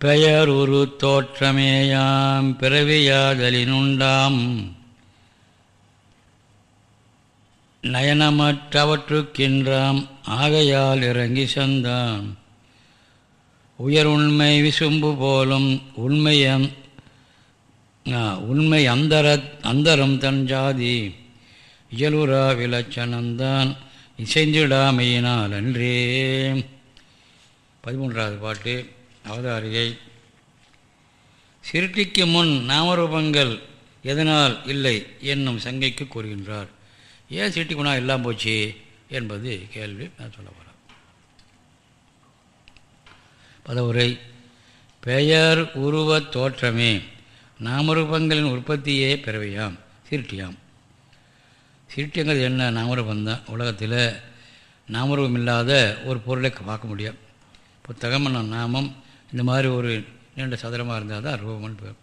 பெயர் உரு தோற்றமேயாம் பிறவியாதலினுண்டாம். நயனமற்றவற்றுக்கின்றாம் ஆகையால் இறங்கி சந்தான் உயர் உண்மை விசும்பு போலும் உண்மையம் உண்மை அந்தர அந்தரம் தன் ஜாதி. இயலுரா விலட்சணந்தான் இசைந்திடாமையினால் அன்றே பதிமூன்றாவது பாட்டு. அவதாரிகை. சிருட்டிக்கு முன் நாமரூபங்கள் எதனால் இல்லை என்னும் சங்கைக்கு கூறுகின்றார். ஏன் சிருட்டிக்கு முன்னா எல்லாம் போச்சு என்பது கேள்வி நான் சொல்ல போகிறேன் பதவுரை. பெயர் உருவத் தோற்றமே. நாமரூபங்களின் உற்பத்தியே பிறவையாம் சிருட்டியாம் சிருட்டிங்கிறது என்ன? நாமரூபந்தான் உலகத்தில் நாமரூபம் இல்லாத ஒரு பொருளை பார்க்க முடியும். புத்தகம் நாமம் இந்த மாதிரி ஒரு நீண்ட சதுரமாக இருந்தால் தான் ரூபம்னு பேர்.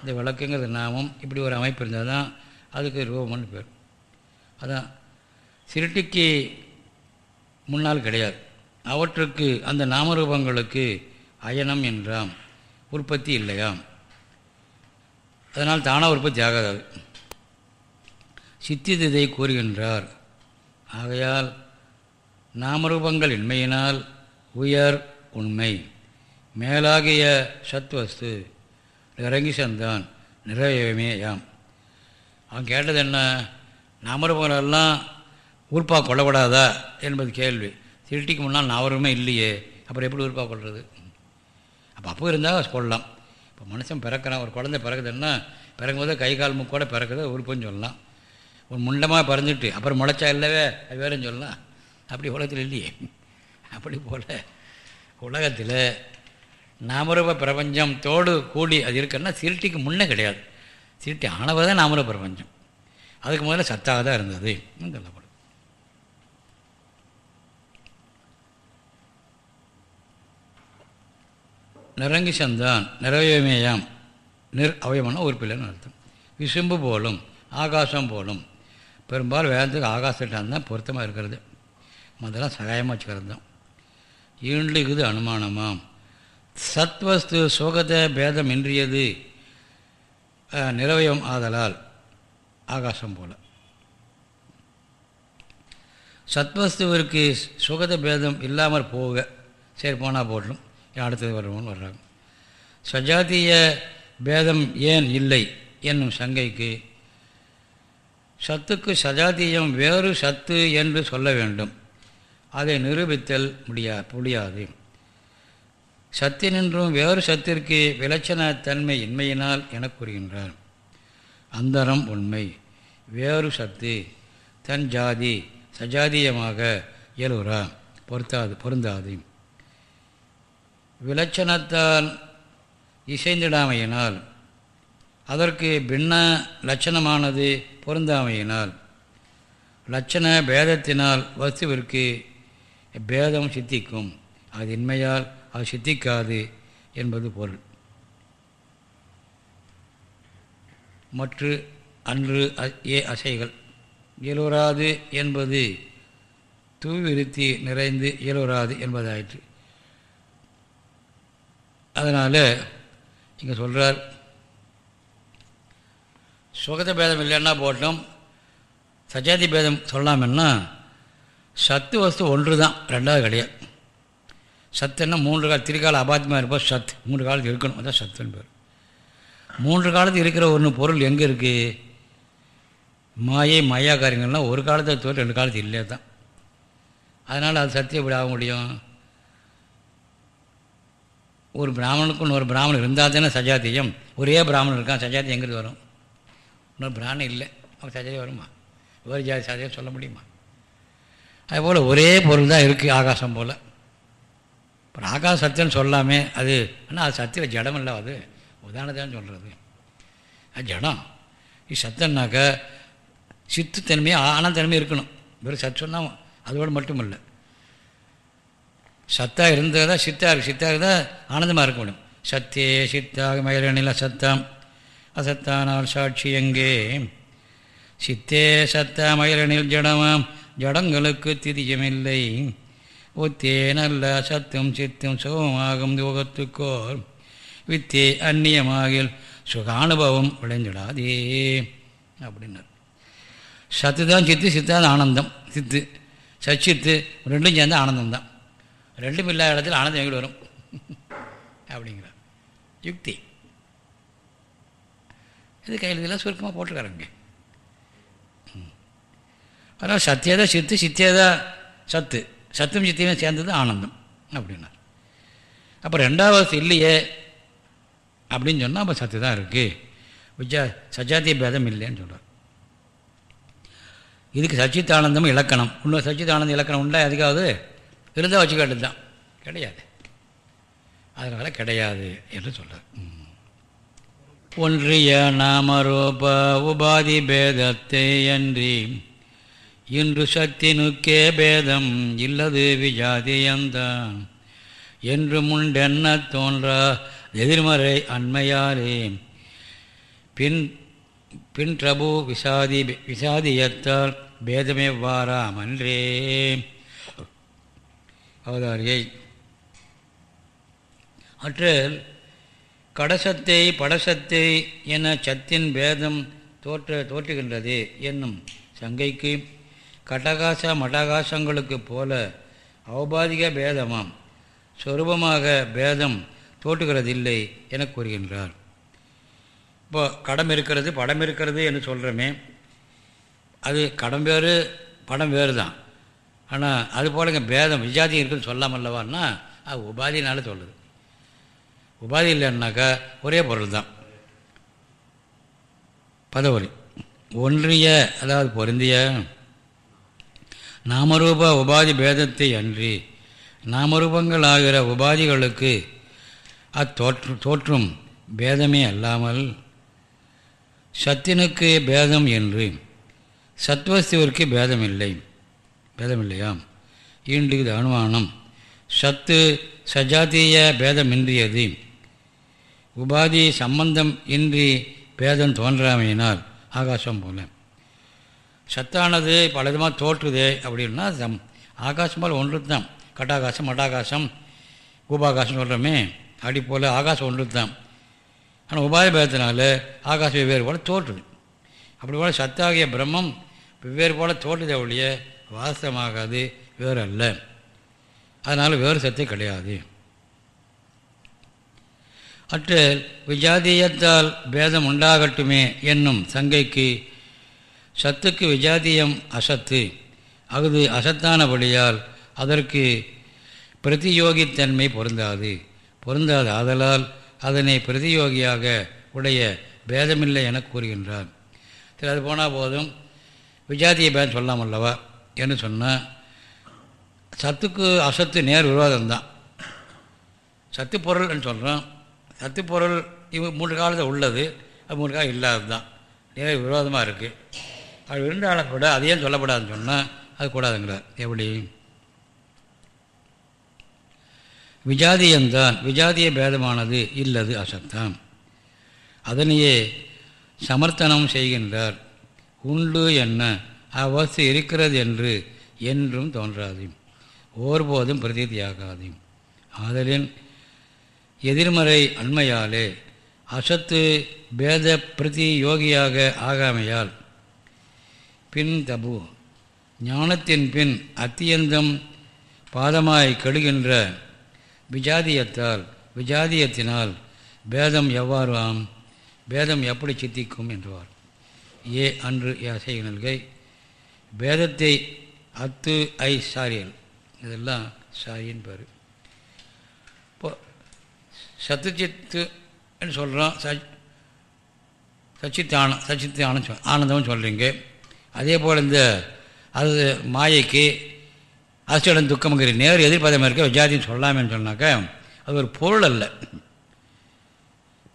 இந்த விளக்குங்கிறது நாமம் இப்படி ஒரு அமைப்பு இருந்தால் தான் அதுக்கு ரூபம்னு பேர். அதான் சிருட்டிக்கு முன்னால் கிடையாது. அவற்றுக்கு அந்த நாமரூபங்களுக்கு அயனம் என்றாம் உற்பத்தி இல்லையாம். அதனால் தானாக உற்பத்தி ஆகாது. அது சித்திதை கூறுகின்றார் ஆகையால் நாமரூபங்கள் இன்மையினால் உயர் உண்மை. மேலாகிய சத்வஸ்து இறங்கி சென்றான் நிறைவேமே யாம். அவன் கேட்டது என்ன? நாமரூபங்களெல்லாம் ஊர்ப்பாக கொள்ளப்படாதா என்பது கேள்வி. திருட்டிக்கு முன்னால் நவருமே இல்லையே. அப்புறம் எப்படி ஊர்ப்பாக கொள்வது அப்போ அப்போ இருந்தால் கொள்ளலாம். இப்போ மனுஷன் பிறக்கிறான். ஒரு குழந்தை பிறகுதுன்னா பிறக்கும்போது கை கால் முக்கோட பிறக்குது. உறுப்புன்னு சொல்லலாம். ஒரு முண்டமாக பிறந்துட்டு அப்புறம் முளைச்சா இல்லவே? அது வேறுன்னு சொல்லலாம். அப்படி உலகத்தில் இல்லையே. அப்படி போல் உலகத்தில் நாமரூப பிரபஞ்சம் தோடு கூடி அது இருக்குன்னா சிருட்டிக்கு முன்னே கிடையாது. சிருட்டி ஆனவதான் நாமரூப பிரபஞ்சம். அதுக்கு முதல்ல சத்தாக தான் இருந்தது சொல்லப்படும். நிறங்கி சந்தான் நிறவயமேயாம் நிர் அவயமான உறுப்பில்லைன்னு அர்த்தம். விசும்பு போலும் ஆகாசம் போலும். பெரும்பாலும் வேதத்துக்கு ஆகாசட்டான் தான் பொருத்தமாக இருக்கிறது. முதல்ல சகாயமாக வச்சுக்கிறது தான் ஈண்டு இது அனுமானமாம். சத்வஸ்து சுகத பேதம் இன்றியது நிறவயம் ஆதலால் ஆகாசம் போல. சத்வஸ்துவிற்கு சுகத பேதம் இல்லாமல் போக சரி போனால் போடணும் அடுத்தது வருவோம்னு வர்றாங்க. சஜாத்திய பேதம் ஏன் இல்லை என்னும் சங்கைக்கு சத்துக்கு சஜாத்தியம் வேறு சத்து என்று சொல்ல வேண்டும். அதை நிரூபித்தல் முடியா முடியாது. சத்தினின்றும் வேறு சத்திற்கு விலட்சண தன்மை இன்மையினால் என கூறுகின்றார். அந்தரம் உண்மை. வேறு சத்து. தன் ஜாதி சஜாதியமாக இயலுறா. பொருத்தாது பொருந்தாது. விலட்சணத்தால் இசைந்திடாமையினால் அதற்கு பின்ன லட்சணமானது பொருந்தாமையினால் லட்சண பேதத்தினால் வஸ்துவிற்கு பேதம் சித்திக்கும். அது இன்மையால் அது சித்திக்காது என்பது பொருள். மற்ற அன்று ஏ அசைகள். இயலுறாது என்பது தூவிருத்தி நிறைந்து இயலுறாது என்பதாயிற்று. அதனால் இங்கே சொல்கிறார் சுகத பேதம் இல்லைன்னா போட்டோம் சஜாதி பேதம் சொல்லாமன்னா சத்து வஸ்து ஒன்று தான் ரெண்டாவது கிடையாது. சத்துன்னா மூன்று கால திரிகால அபாத்தியமாக இருப்போம் சத் மூன்று காலத்து இருக்கணும். அதான் சத்துன்னு பேர். மூன்று காலத்து இருக்கிற ஒன்று பொருள் எங்கே இருக்குது மாயை மாயா காரியங்கள்லாம் ஒரு காலத்தை தோல் ரெண்டு காலத்து இல்லையே தான். அதனால் அது சத்தியம் எப்படி ஆக முடியும்? ஒரு பிராமணனுக்கும் ஒரு பிராமணன் இருந்தால் தானே சஜாத்தியம் ஒரே பிராமணன் இருக்கான் சஜாத்தியம் எங்கிறது வரும்? இன்னொரு பிராமணன் இல்லை. அவன் சஜாதி வருமா? ஒரு ஜாதி சஜாதி சொல்ல முடியுமா? அதுபோல் ஒரே பொருள் தான் இருக்குது ஆகாசம் போல். அப்புறம் ஆகாச சத்தியம்னு சொல்லாமே அது ஆனால் அது சத்தியில் ஜடம் இல்லை அது. உதாரணத்தான் சொல்கிறது அது ஜடம். இது சத்தம்னாக்க சித்துத்தன்மையாக ஆனந்தன்மையாக இருக்கணும். வெறும் சத்து சொன்னால் அதோடு மட்டும் இல்லை சத்தாக இருந்தால் தான் சித்தாக இருக்குது சித்தாக இருந்தால் ஆனந்தமாக இருக்க முடியும். சத்தியே சித்தாக மயிலனில சத்தம் அசத்தானால் சாட்சி எங்கே? சித்தே சத்த மயிலனில் ஜடமாம். ஜடங்களுக்கு திதியமில்லை. ஒத்தே நல்ல சத்தும் சித்தும் சுகமாகும் யோகத்துக்கோர். வித்தே அந்நியமாகில் சுகானுபவம் விளைஞ்சிடாதே. அப்படின்னார். சத்து தான் சித்து சித்தான் ஆனந்தம். சித்து சச்சித்து ரெண்டும் சேர்ந்து ஆனந்தம் தான் ரெண்டும் இல்லாத இடத்துல ஆனந்தம் எங்கே வரும்? அப்படிங்கிறார். யுக்தி. இது கையில் இதெல்லாம் சுருக்கமாக போட்டுருக்காருங்க. அதனால் சத்தியதா சித்து சித்தியதா சத்து. சத்தும் சித்தியுமே சேர்ந்தது ஆனந்தம் அப்படின்னார். அப்போ ரெண்டாவது இல்லையே அப்படின்னு சொன்னால் அப்போ சத்து தான் இருக்குது விஜா சஜாத்திய பேதம் இல்லைன்னு சொல்கிறார் இதுக்கு சச்சித்தானந்தம் இலக்கணம். இன்னும் சச்சித்தானந்த இலக்கணம் உண்டா? எதுக்காவது? இருந்தால் வச்சுக்காட்டு தான் கிடையாது. அதனால் கிடையாது என்று சொல்கிறார் ஒன்றிய நாமரூப உபாதி பேதத்தை அன்றி இன்று சக்தினுக்கே பேதம் இல்லது விஜாதியந்தான் என்று முண்டென்ன தோன்றா எதிர்மறை அண்மையாரே. பின் பின் பிரபு விசாதி விசாதியத்தால் பேதமெவ்வாறாமன்றே அவதாரியை. அற்றல் கடசத்தை படசத்தை என சத்தின் பேதம் தோற்ற தோற்றுகின்றது என்னும் சங்கைக்கு கடகாச மடகாசங்களுக்கு போல அவபாதிக பேதமாம். சொரூபமாக பேதம் தோற்றுகிறதில்லை என கூறுகின்றார். இப்போ கடம் இருக்கிறது படம் இருக்கிறது என்று சொல்கிறோமே அது கடம் வேறு படம் வேறு தான் ஆனால் அது போலங்க இங்கே பேதம் விஜாதி இருக்குன்னு சொல்லாமல்லவான்னா அது உபாதினால சொல்லுது. உபாதி இல்லைன்னாக்கா ஒரே பொருள் தான் பதவரி ஒன்றிய அதாவது பொருந்திய நாமரூப உபாதி பேதத்தை அன்றி நாமரூபங்கள் ஆகிற உபாதிகளுக்கு அத்தோற்று தோற்றும் பேதமே அல்லாமல் சத்தினுக்கு பேதம் என்று சத்வஸ்துவிற்கு பேதமில்லை பேதமில்லையாம் இன்று இது அனுமானம். சத்து சஜாத்திய பேதமின்றியது. உபாதி சம்பந்தம் இன்றி பேதம் தோன்றாமையினால் ஆகாசம் போல. சத்தானது பல விதமாக தோற்றுதே அப்படின்னா சம் ஆகாசம் போல் ஒன்று தான் கட்டாகாசம் மட்டாகாசம் கூபாகாசம் சொல்கிறோமே அப்படி போல் ஆகாசம் ஒன்று தான் ஆனால் உபாய பயத்தினால ஆகாசம் வெவ்வேறு போல் தோற்றுது. அப்படி போல் சத்தாகிய பிரம்மம் வெவ்வேறு போல் தோற்றுதே ஒழிய வாசமாகாது வேறு அல்ல அதனால் வேறு சத்தே கிடையாது. அற்று விஜாதியத்தால் பேதம் உண்டாகட்டுமே என்னும் சங்கைக்கு சத்துக்கு விஜாதியம் அசத்து. அகுது அசத்தானபடியால் அதற்கு பிரதியோகித்தன்மை பொருந்தாது. பொருந்தாது ஆதலால் அதனை பிரதியோகியாக உடைய பேதமில்லை என கூறுகின்றார். சரி அது போனால் போதும். விஜாத்திய பேதம் சொல்லாம் அல்லவா? என்று சொன்னால் சத்துக்கு அசத்து நேர் விரோதம்தான். சத்து பொருள்னு சொல்கிறோம் சத்து பொருள் இவ மூன்று காலத்தில் உள்ளது. அது மூன்று காலம் இல்லாதது தான் நேர் விரோதமாக இருக்குது அது இருந்தாலும் கூட அதையும் சொல்லப்படாதுன்னு சொன்னால் அது கூடாதுங்கிறார். எப்படி? விஜாதியம்தான் விஜாதிய பேதமானது இல்லது அசத்தம் அதனையே சமர்த்தனம் செய்கின்றார். உண்டு என்ன? அவசு இருக்கிறது என்று என்றும் தோன்றாது. ஒருபோதும் பிரதீதியாகாது. ஆதலின் எதிர்மறை அண்மையாலே அசத்து பேத பிரதி யோகியாக ஆகாமையால் பின் தபு. ஞானத்தின் பின் அத்தியந்தம் பாதமாய் கெடுகின்ற விஜாதியத்தால் விஜாதியத்தினால் பேதம் எவ்வாறு ஆம் பேதம் எப்படி சித்திக்கும் என்றுவார் ஏ அன்று யாசை நல்கை. பேதத்தை அத்து ஐ சாரியல் இதெல்லாம் சாரின்னு பேர். இப்போ சத்துச்சித்து சொல்கிறோம் சச் சச்சித்தான சச்சித்தானம் சொல் ஆனந்தம்னு சொல்கிறீங்க அதே போல் இந்த அது மாயைக்கு அசிடம் துக்கம்ங்கிற நேர் எதிர்பாதமாக இருக்க விஜாதின்னு சொல்லாமேன்னு சொன்னாக்கா அது ஒரு பொருள் அல்ல.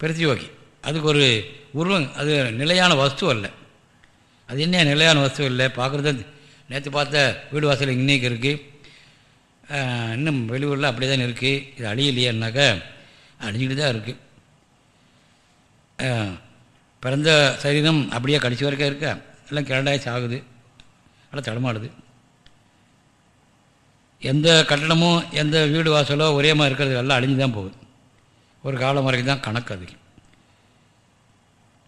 பிரதியோகி. அதுக்கு ஒரு உருவம் அது நிலையான வஸ்து அல்ல. அது என்ன நிலையான வஸ்து இல்லை? பார்க்குறது நேற்று பார்த்த வீடு வாசல் இன்னைக்கு இருக்குது இன்னும் வெளியூரில் அப்படி தான் இருக்குது இது அழியலையேன்னாக்கா அழிஞ்சிட்டு தான் இருக்குது பிறந்த சரீரம் அப்படியே கடைசி வரைக்கும் இருக்கா? எல்லாம் கிரண்டாய் சாகுது எல்லாம் தடமாடுது. எந்த கட்டடமும் எந்த வீடு வாசலோ ஒரே மாதிரி இருக்கிறது எல்லாம் அழிஞ்சு தான் போகுது. ஒரு காலம் வரைக்கும் தான் கணக்கு அது.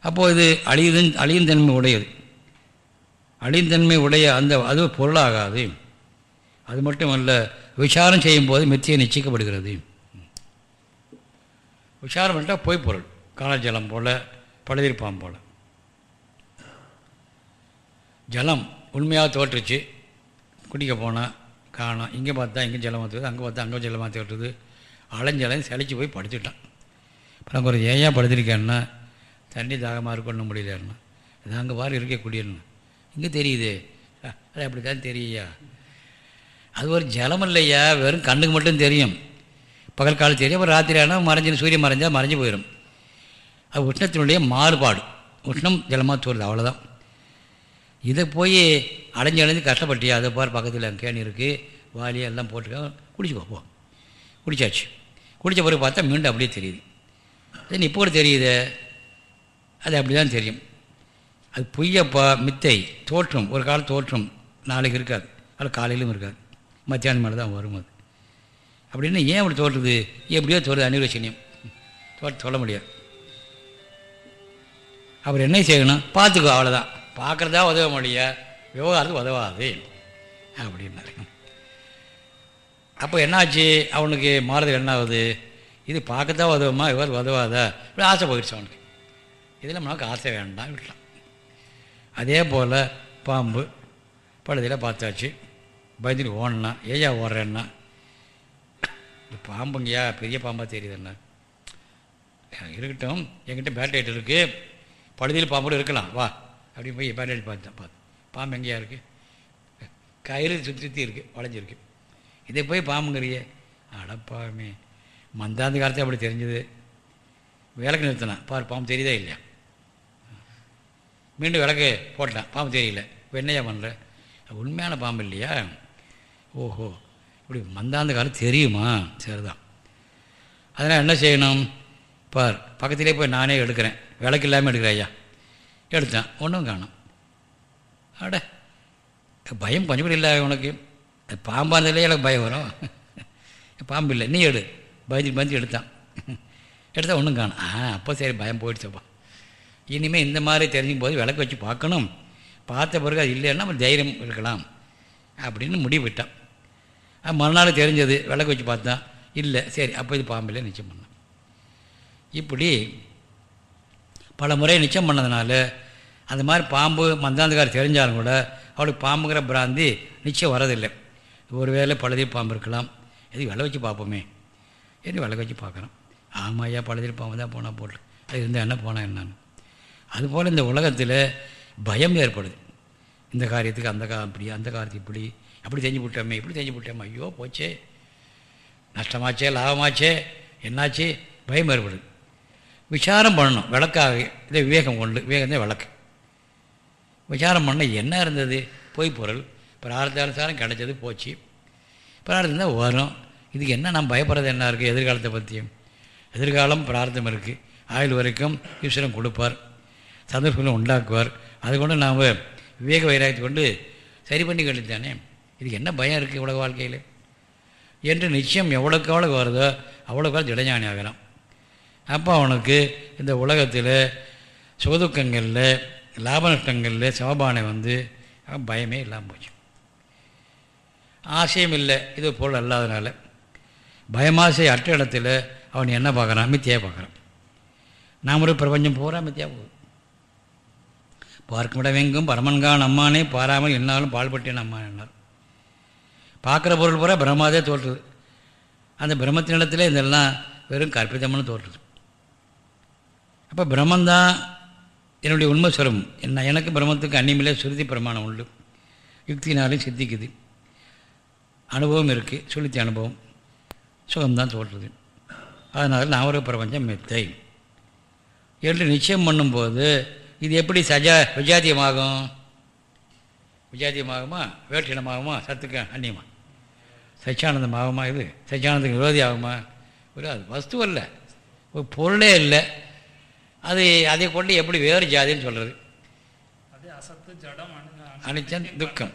அப்போது இது அழியுதன் அழியும் தன்மை உடையது. அழியும் தன்மை உடைய அந்த அது பொருளாகாது. அது மட்டுமல்ல விசாரம் செய்யும்போது மித்தியை நிச்சயிக்கப்படுகிறது. விசாரம் பண்ணிட்டால் பொய் பொருள் காலஜலம் போல் பழுதிருப்பான் போல். ஜலம் உண்மையாக தோற்றுச்சு. குடிக்க போனால் காணும். இங்கே பார்த்தா இங்கே ஜலமாக மாற்றுது அங்கே பார்த்தா அங்கே ஜலமாக மாற்றி அலைஞ்சலையும் செழிச்சு போய் படுத்துட்டான். அப்புறம் ஒரு ஏயா படுத்திருக்கேன்னா தண்ணி தாகமாக இருக்கணும் முடியலன்னா அது அங்கே பாரு இருக்கக்கூடியன்னு இங்கே தெரியுது. அது அப்படி தான் தெரியா அது ஒரு ஜலம் இல்லையா? வெறும் கண்ணுக்கு மட்டும் தெரியும். பகல் காலம் தெரியும் அப்புறம் ராத்திரி ஆனால் மறைஞ்சு சூரியன் மறைஞ்சால் மறைஞ்சு போயிடும் அது உஷ்ணத்தினுடைய மாறுபாடு. உஷ்ணம் ஜலமாக தோறுது அவ்வளோதான் இதை போய் அலைஞ்சு அலைஞ்சு கஷ்டப்பட்டியா? அதை பார் பக்கத்தில் கேணி இருக்குது வாலி எல்லாம் போட்டுக்க குடிச்சுக்கோ போ. குடித்தாச்சு குடித்த பிறகு பார்த்தா மீண்டும் அப்படியே தெரியுது. அது இப்போ கூட தெரியுது. அது அப்படி தான் தெரியும். அது பொய்யப்பா மித்தை தோற்றம். ஒரு காலம் தோற்றம் நாளைக்கு இருக்காது. அது காலையிலும் இருக்காது. மத்தியானம் மேலே தான் வரும் அது. அப்படின்னு ஏன் அப்படி தோற்றுது? எப்படியோ தோறுது அனிர்வச்சனியம் தோற்று சொல்ல முடியாது. அவர் என்ன செய்யணும்? பார்த்துக்கோ அவ்வளோதான் பார்க்குறதா உதவ முடிய விவகாரத்துக்கு உதவாது. அப்படின்னாரு. அப்போ என்னாச்சு? அவனுக்கு மாறுதல் என்ன ஆகுது இது பார்க்கத்தான் உதவுமா? இவர் உதவாதா? இப்படி ஆசை போயிடுச்சு அவனுக்கு. இதில் நமக்கு ஆசை வேண்டாம் விடலாம் அதே போல் பாம்பு பழுதியில் பார்த்தாச்சு. பயந்துட்டு ஓடனா ஏயா ஓடுறேன்னா இது பாம்புங்கய்யா பெரிய பாம்பாக தெரியுதுண்ணா இருக்கட்டும். என்கிட்ட பேட்லைட் இருக்குது பழுதியில் பாம்போடு இருக்கலாம். வா. அப்படின்னு போய் பேட்லைட் பார்த்தேன் பார்த்து பாம்பு எங்கேயா இருக்குது கயிறு சுற்றி சுற்றி இருக்குது வளைஞ்சிருக்கு. இதை போய் பாம்புங்கிறியே அடப்பாமே மந்தாந்த காலத்தை அப்படி தெரிஞ்சது. விளக்கு நிறுத்தினான். பார் பாம்பு தெரியுதா இல்லையா? மீண்டும் விளக்கு போட்டான். பாம்பு தெரியல. இப்போ என்னையா பண்ணுற உண்மையான பாம்பு இல்லையா? ஓஹோ. இப்படி மந்தாந்த காலம் தெரியுமா? சரிதான். அதனால் என்ன செய்யணும்? பார் பக்கத்திலே போய் நானே எடுக்கிறேன். விளக்கு இல்லாமல் எடுக்கிறேன் ஐயா. எடுத்தேன் ஒன்றும் காணும். அட பயம் கொஞ்சம் கூட இல்லை உனக்கு. பாம்பாக இருந்தாலே எனக்கு பயம் வரும். பாம்பு இல்லை நீ எடு. பயந்து பயந்து எடுத்தான். எடுத்தால் ஒன்றும் காணும். ஆ அப்போ சரி பயம் போயிடுச்சப்பா இனிமேல் இந்த மாதிரி தெரிஞ்சுக்கும் போது விளக்கு வச்சு பார்க்கணும். பார்த்த பிறகு அது இல்லைன்னா நம்ம தைரியம் இருக்கலாம். அப்படின்னு முடிவு விட்டான். மறுநாள் தெரிஞ்சது விளக்கு வச்சு பார்த்தா இல்லை சரி அப்போ இது பாம்பில் நிச்சயம் பண்ணான். இப்படி பல முறை நிச்சயம் பண்ணதுனால அந்த மாதிரி பாம்பு மந்தாந்தக்கார் தெரிஞ்சாலும் கூட அவளுக்கு பாம்புங்கிற பிராந்தி நிச்சயம் வரதில்லை ஒருவேளை பழுதில் பாம்பு இருக்கலாம். எதுக்கு விலை வச்சு பார்ப்போமே. எது விலை வச்சு பார்க்குறோம் ஆமாம் ஐயா பழுதில் பாம்பு தான் போனால் போட்டு. அது இருந்தால் என்ன போனால் என்னன்னு. அதுபோல் இந்த உலகத்தில் பயம் ஏற்படுது. இந்த காரியத்துக்கு அந்த கா இப்படி அந்த காரியத்துக்கு இப்படி அப்படி செஞ்சு விட்டோமே இப்படி செஞ்சு விட்டோமே ஐயோ போச்சே. நஷ்டமாச்சே லாபமாச்சே என்னாச்சு? பயம் ஏற்படுது. விசாரம் பண்ணணும். விளக்காக இதை விவேகம் கொண்டு விவேகம் தான் விளக்கு. விசாரம் பண்ண என்ன இருந்தது? பொய் பொருள். பிரார்த்தானுசாரம் கிடைச்சது போச்சு. பிரார்த்தம் தான் வரும். இதுக்கு என்ன நம்ம பயப்படுறது? என்ன இருக்குது எதிர்காலத்தை பற்றியும் எதிர்காலம் பிரார்த்தம் இருக்குது ஆயுள் வரைக்கும் ஈஸ்வரன் கொடுப்பார். சந்தர்ப்பங்களை உண்டாக்குவார். அது கொண்டு நாம் விவேக வைராகத்தை கொண்டு சரி பண்ணி கழித்தானே இதுக்கு என்ன பயம் இருக்குது உலக வாழ்க்கையில்? என்று நிச்சயம் எவ்வளோக்கு எவ்வளோக்கு வருதோ அவ்வளோக்கு திடஞானி ஆகலாம் அப்போ அவனுக்கு இந்த உலகத்தில் சுகதுக்கங்களில் லாப நஷ்டங்களில் சமபானை வந்து பயமே இல்லாமல் போச்சு. ஆசையும் இல்லை இது பொருள் அல்லாதனால. பயமாசை அற்ற இடத்துல அவன் என்ன பார்க்குறான்? மித்தியாக பார்க்குறான். நாம் ஒரு பிரபஞ்சம் பூரா மித்தியாக போகுது. பார்க்குமிடமெங்கும் பரமன்கான் அம்மானே பாராமல் என்னாலும் பால்பட்டேன் அம்மான் என்னார் பார்க்குற பொருள் பூரா பிரம்மாதே தோற்றுது. அந்த பிரம்மத்தினிடத்தில் இதெல்லாம் வெறும் கற்பிதம்னு தோற்றுது. அப்போ பிரம்மந்தான் என்னுடைய உண்மை சொல்லும். என்ன எனக்கு பிரம்மத்துக்கு அந்நியமில்லை சுருதி பிரமாணம் உண்டு. யுக்தினாலும் சித்திக்குது. அனுபவம் இருக்குது சுளுத்தி அனுபவம். சுகம்தான் தோற்றுது அதனால் நான் ஒரு பிரபஞ்சம் மெத்தை. என்று நிச்சயம் பண்ணும்போது இது எப்படி சஜா விஜாத்தியமாகும் விஜாத்தியமாகுமா வேற்றினமாகுமா? சத்துக்கு அந்நியமா? சச்சியானந்தமாகுமா இது? சச்சியானந்தத்துக்கு விரோதி ஆகுமா ஒரு அது வஸ்து அல்ல. ஒரு பொருளே இல்லை. அது அதை கொண்டு எப்படி வேறு ஜாதின்னு சொல்கிறது அனிச்சம் துக்கம்.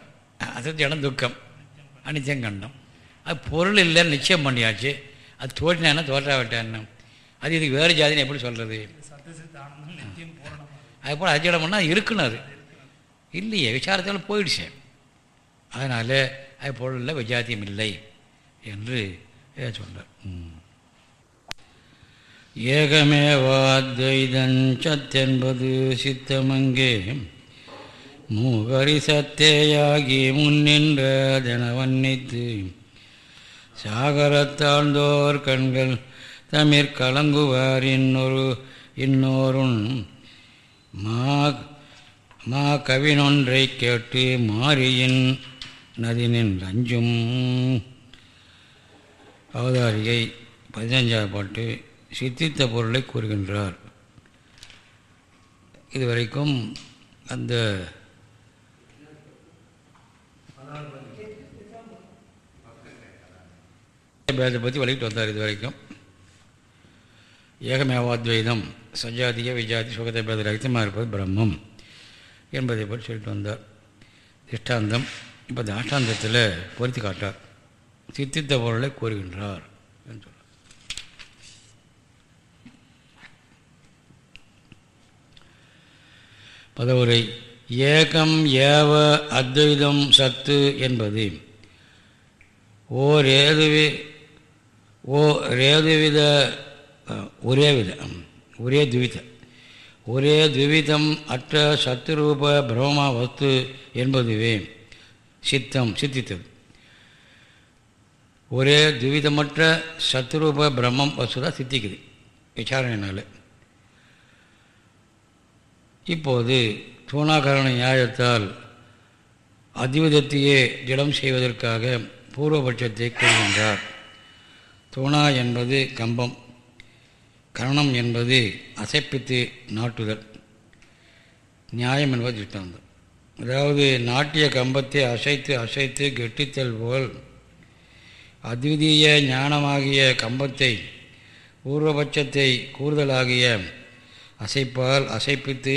அசத்து ஜடம் துக்கம். அனிச்சம் கண்டம். அது பொருள் இல்லைன்னு நிச்சயம் பண்ணியாச்சு. அது தோற்றினா தோற்றாவிட்டான்னு அது இதுக்கு வேறு ஜாதின்னு எப்படி சொல்கிறது அதுபோல் அஜடம்னா இருக்கணும் அது இல்லையே விசாரத்தில் போயிடுச்சு. அதனால் அது பொருளில் விஜாத்தியம் இல்லை என்று சொன்னார் ஏகமேவாத்வைதஞ்சத்தென்பது சித்தமங்கே. மூகரி சத்தேயாகி முன்னின்றதென வன்னித்து சாகரத்தாழ்ந்தோர் கண்கள் தமிழ் கலங்குவார் இன்னொரு இன்னோருன் மா மா கவினொன்றை கேட்டு மாரியின் நதினின் அஞ்சும் அவதாரிகை பதினஞ்சாவது பாட்டு. சித்தித்த பொருளை கூறுகின்றார். இதுவரைக்கும் அந்த பேதத்தை பற்றி வழிகிட்டு வந்தார் இது வரைக்கும் ஏகமேவாத்வைதம் சஜாதிய விஜாதி சுகத்தை பேத ரகிதமாக இருப்பது பிரம்மம் என்பதை பற்றி சொல்லிட்டு வந்தார். திஷ்டாந்தம் இப்போ தாஷ்டாந்தத்தில் பொருத்தி காட்டார். சித்தித்த பொருளை கூறுகின்றார் என்று சொல்கிறார் பதவுரை. ஏகம் ஏவ அத்வைதம் சத்து என்பது. ஓர் ஏதுவி ஓ ரேதுவித ஒரே வித ஒரே துவித ஒரே துவிதம் அற்ற சத்துரூப பிரம்ம வஸ்து என்பதுவே சித்தம் சித்தித்தது ஒரே துவிதமற்ற சத்துரூப பிரம்மம் வஸ்து தான் சித்திக்குது. விசாரணையினால். இப்போது தூணாகரண நியாயத்தால் அதிவிதத்தையே ஜடம் செய்வதற்காக பூர்வபட்சத்தை கூறுகின்றார். தூணா என்பது கம்பம் கரணம் என்பது அசைப்பித்து நாட்டுதல் நியாயம் என்பது திஷ்டாந்தம் அதாவது நாட்டிய கம்பத்தை அசைத்து அசைத்து கெட்டித்தல் போல் அத்விதீய ஞானமாகிய கம்பத்தை பூர்வபட்சத்தை கூறுதலாகிய அசைப்பால் அசைப்பித்து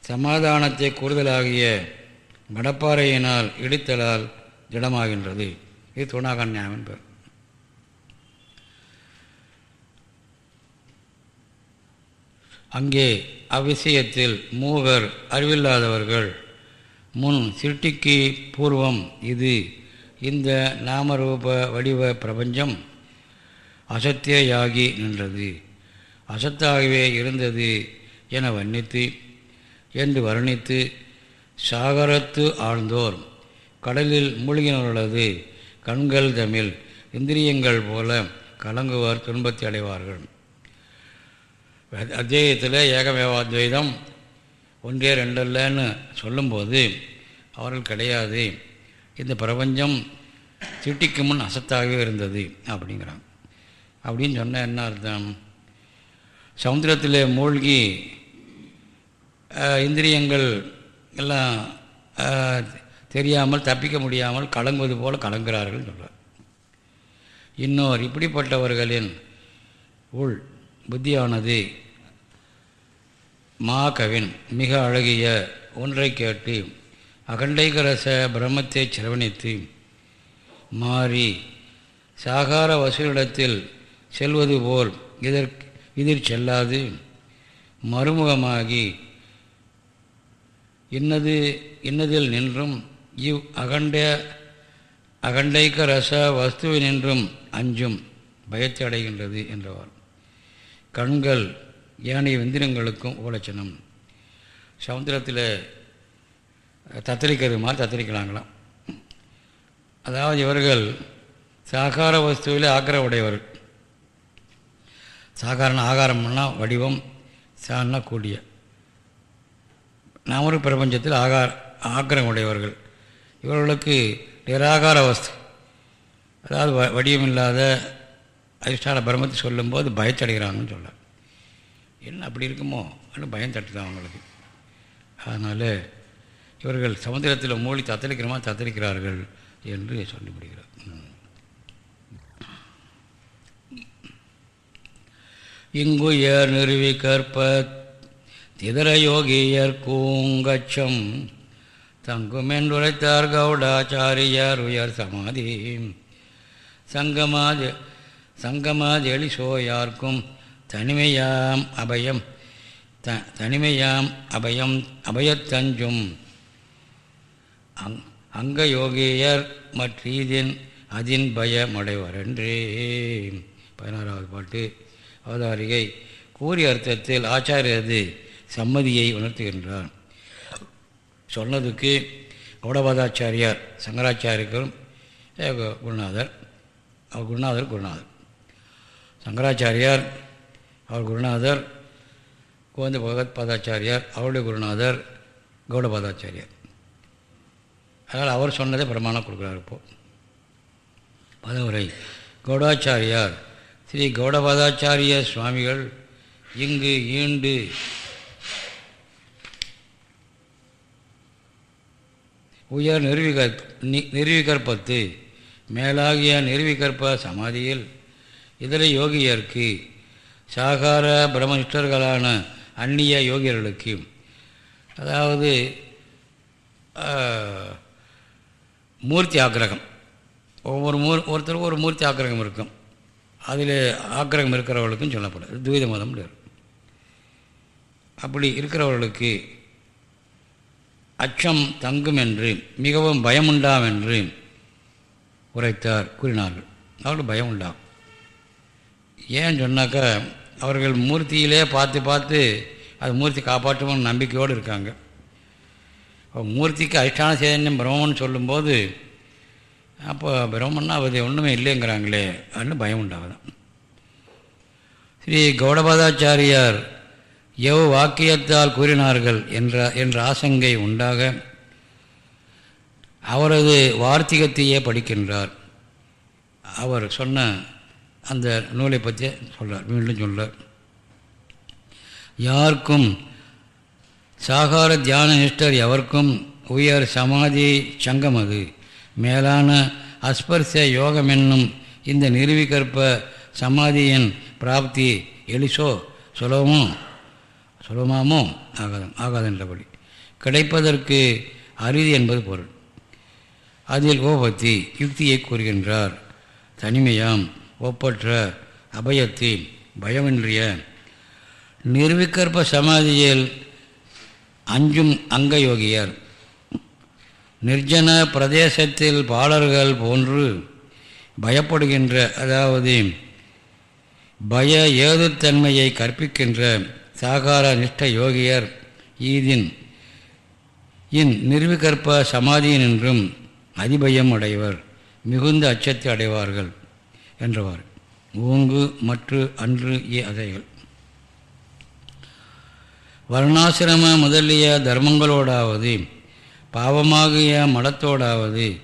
சமாதானத்தை கூறுதலாகிய மடப்பாறையினால் இடித்தலால் திடமாகின்றது இது துணாகன்யாவின் நியாயம் பேர் அங்கே அவ்விஷயத்தில் மூவர் அறிவில்லாதவர்கள். முன் சிருட்டிக்கு பூர்வம் இது. இந்த நாமரூப வடிவ பிரபஞ்சம் அசத்தியாகி நின்றது. அசத்தாகவே இருந்தது என வர்ணித்து என்று வர்ணித்து சாகரத்து ஆழ்ந்தோர் கடலில் மூழ்கினவர்களது கண்கள் தமிழ் இந்திரியங்கள் போல கலங்குவார் துன்பத்தை அடைவார்கள். அத்தியாயத்தில் ஏகமேவாத்வைதம் ஒன்றே ரெண்டல்லன்னு சொல்லும்போது அவர்கள் கிடையாது. இந்த பிரபஞ்சம் திட்டிக்கு முன் அசத்தாகவே இருந்தது அப்படிங்கிறாங்க அப்படின்னு சொன்னால் என்ன அர்த்தம்? சமுத்திரத்தில் மூழ்கி இந்திரியங்கள் எல்லாம் தெரியாமல் தப்பிக்க முடியாமல் கலங்குவது போல் கலங்குகிறார்கள் சொல்கிறார் இன்னொரு இப்படிப்பட்டவர்களின் உள் புத்தியானது மாகவின் மிக அழகிய ஒன்றை கேட்டு அகண்டைகரச பிரம்மத்தை சிரவணித்து மாறி சாகார வசூலிடத்தில் செல்வது போல் இதற்கு இதில் செல்லாது மறுமுகமாகி இன்னது இன்னதில் நின்றும் இவ் அகண்ட அகண்டைக்க ரச வஸ்துவினின்றும் அஞ்சும் பயத்தை அடைகின்றது என்றவர். கண்கள் ஏனைய வெந்திரங்களுக்கும் ஓலச்சனம் சமுத்திரத்தில் தத்தளிக்கிறது மாதிரி தத்தளிக்கிறாங்களாம் அதாவது இவர்கள் சாகார வஸ்துவில் ஆக்கிர சாகாரண ஆகாரம்னா வடிவம் சான்னா கூடிய. நாமரும் பிரபஞ்சத்தில் ஆகார ஆக்கிரம் உடையவர்கள். இவர்களுக்கு நிராகார அவஸ்து. அதாவது வ வடிவமில்லாத அதிஷ்டான பிரம்மத்தை சொல்லும்போது பயத்தடைகிறாங்கன்னு சொல்ல என்ன அப்படி இருக்குமோ அப்படின்னு பயம் தட்டுதான் அவங்களுக்கு. அதனால் இவர்கள் சமுதிரத்தில் மூழ்கி தத்தளிக்கிறமா தத்தளிக்கிறார்கள் என்று சொல்லிவிடுகிறார் இங்கு ஏர் நிறுவி கற்ப திதர யோகியர் கூங்கச்சம். தங்குமென்றுரைத்தார் கௌடாச்சாரியார் உயர் சமாதி. சங்கமாதி சங்கமாதெளி சோயார்க்கும் தனிமையாம் அபயம் த தனிமையாம் அபயம் அபயத்தஞ்சும். அங் அங்க யோகியர் மற்றீதின் அதின் பயமடைவரென்றே. பதினாறாவது பாட்டு. அவதாரிகை. கூறிய அர்த்தத்தில் ஆச்சாரியது சம்மதியை உணர்த்துகின்றார் சொன்னதுக்கு கௌடபாதாச்சாரியார் சங்கராச்சாரியர்களும் குருநாதர் அவர் குருநாதர் குருநாதர். சங்கராச்சாரியார் அவர் குருநாதர் கோவிந்த பகவத் பாதாச்சாரியார் அவருடைய குருநாதர் கௌடபாதாச்சாரியார். அதனால் அவர் சொன்னதை பிரமாணம் கொடுக்குறார் இப்போது பதவுரை கௌடாச்சாரியார் ஸ்ரீ கௌடபாதாச்சாரிய சுவாமிகள் இங்கு ஈண்டு உயர் நிர்விக நிறுவிகற்பத்து மேலாகிய நிறுவிகற்ப சமாதியில் இதர யோகியருக்கு சாகார பிரம்மனிஷ்டர்களான அந்நிய யோகியர்களுக்கு அதாவது மூர்த்தி ஆக்கிரகம். ஒவ்வொரு மூர் ஒருத்தருக்கும் ஒரு மூர்த்தி ஆக்கிரகம் இருக்கும். அதில் ஆக்கிரகம் இருக்கிறவர்களுக்கும் சொல்லப்படுது. துவைத மதம் அப்படி இருக்கிறவர்களுக்கு அச்சம் தங்கும் என்று மிகவும் பயமுண்டாம் என்று உரைத்தார் கூறினார்கள். அவர்கள் பயம் உண்டாம் ஏன்னு சொன்னாக்கா அவர்கள் மூர்த்தியிலே பார்த்து பார்த்து அது மூர்த்தி காப்பாற்றுவோம் நம்பிக்கையோடு இருக்காங்க. மூர்த்திக்கு அதிஷ்டான சேதன்யம் பிரம்மன் சொல்லும்போது அப்போ பிரம்மன்னா அது ஒன்றுமே இல்லைங்கிறாங்களே அப்படின்னு பயம் உண்டாகுதான் ஸ்ரீ கௌடபாதாச்சாரியார் எவ் வாக்கியத்தால் கூறினார்கள் என்ற என்ற ஆசங்கை உண்டாக அவரது வார்த்திகத்தையே படிக்கின்றார். அவர் சொன்ன அந்த நூலை பற்றி சொல்கிறார் மீண்டும் சொல்கிறார் யாருக்கும் சாகார தியான நிஷ்டர் எவர்க்கும் உயர் சமாதி சங்கம் அது. மேலான அஸ்பர்ச யோகம் என்னும் இந்த நிறுவிகற்ப சமாதியின் பிராப்தி எலிசோ சுலபமோ சுலபமாமோ ஆகாதம் ஆகாதென்றபடி. கிடைப்பதற்கு அரிதி என்பது பொருள். அதில் ஓபத்தி யுக்தியை கூறுகின்றார். தனிமையாம் ஒப்பற்ற அபயத்தி பயமின்றிய நிர்விகற்ப சமாதியில் அஞ்சும் அங்கயோகியர். நிர்ஜன பிரதேசத்தில் பாலர்கள் போன்று பயப்படுகின்ற அதாவது பய ஏதுத்தன்மையை கற்பிக்கின்ற சாகார நிஷ்ட யோகியர் ஈதின் இன் நிர்விகற்ப சமாதியினின்றும் அதிபயம் அடைவர் மிகுந்த அச்சத்தை அடைவார்கள் என்றவார் ஊங்கு மற்ற அன்று ஏ அதைகள் வர்ணாசிரம முதலிய தர்மங்களோடாவது பாவமாகிய மடத்தோடாவது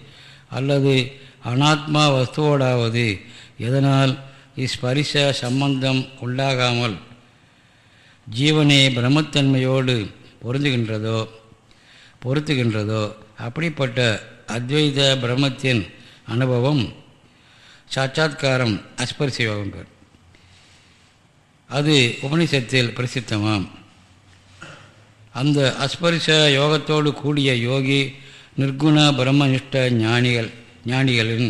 அல்லது அனாத்மா வஸ்துவோடாவது. எதனால்? இஸ்பரிச சம்பந்தம் உண்டாகாமல் ஜீவனே பிரம்மத்தன்மையோடு பொருந்துகின்றதோ? பொருத்துகின்றதோ? அப்படிப்பட்ட அத்வைத பிரம்மத்தின் அனுபவம் சாட்சாத்காரம் அஸ்பர்சி யோகம் அது உபனிஷத்தில் பிரசித்தமாம். அந்த அஸ்பரிச யோகத்தோடு கூடிய யோகி நிர்குண பிரம்மனிஷ்ட ஞானிகள் ஞானிகளின்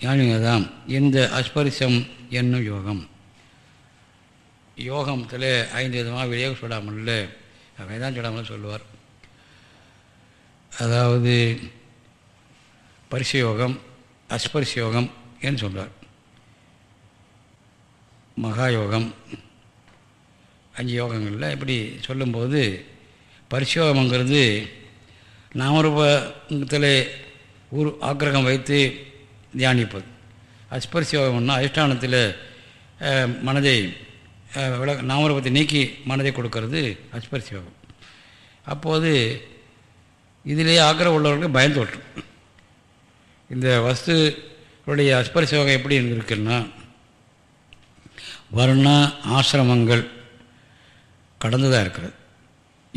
ஞானிகள் தான் இந்த அஸ்பரிசம் என்னும் யோகம். யோகத்தில் ஐந்து விதமாக வெளியே சொல்லாமல் வேதான் சொல்லாமல் சொல்லுவார். அதாவது பரிசயோகம் அஸ்பரிசயோகம் என்று சொல்வார். மகாயோகம் அஞ்சு யோகங்களில் இப்படி சொல்லும்போது பரிசோகம்ங்கிறது நாமரூபத்தில் ஊர் ஆக்கிரகம் வைத்து தியானிப்பது. அஸ்பரிசோகம்னா அதிஷ்டானத்தில் மனதை விள நாமரூபத்தை நீக்கி மனதை கொடுக்கறது அஸ்பரிசோகம். அப்போது இதிலே ஆக்கிரகம் உள்ளவர்களுக்கு பயம் தோற்றும். இந்த வஸ்துடைய அஸ்பரிசோகம் எப்படி இருக்குன்னா வர்ண ஆசிரமங்கள் கடந்து தான் இருக்கிறது.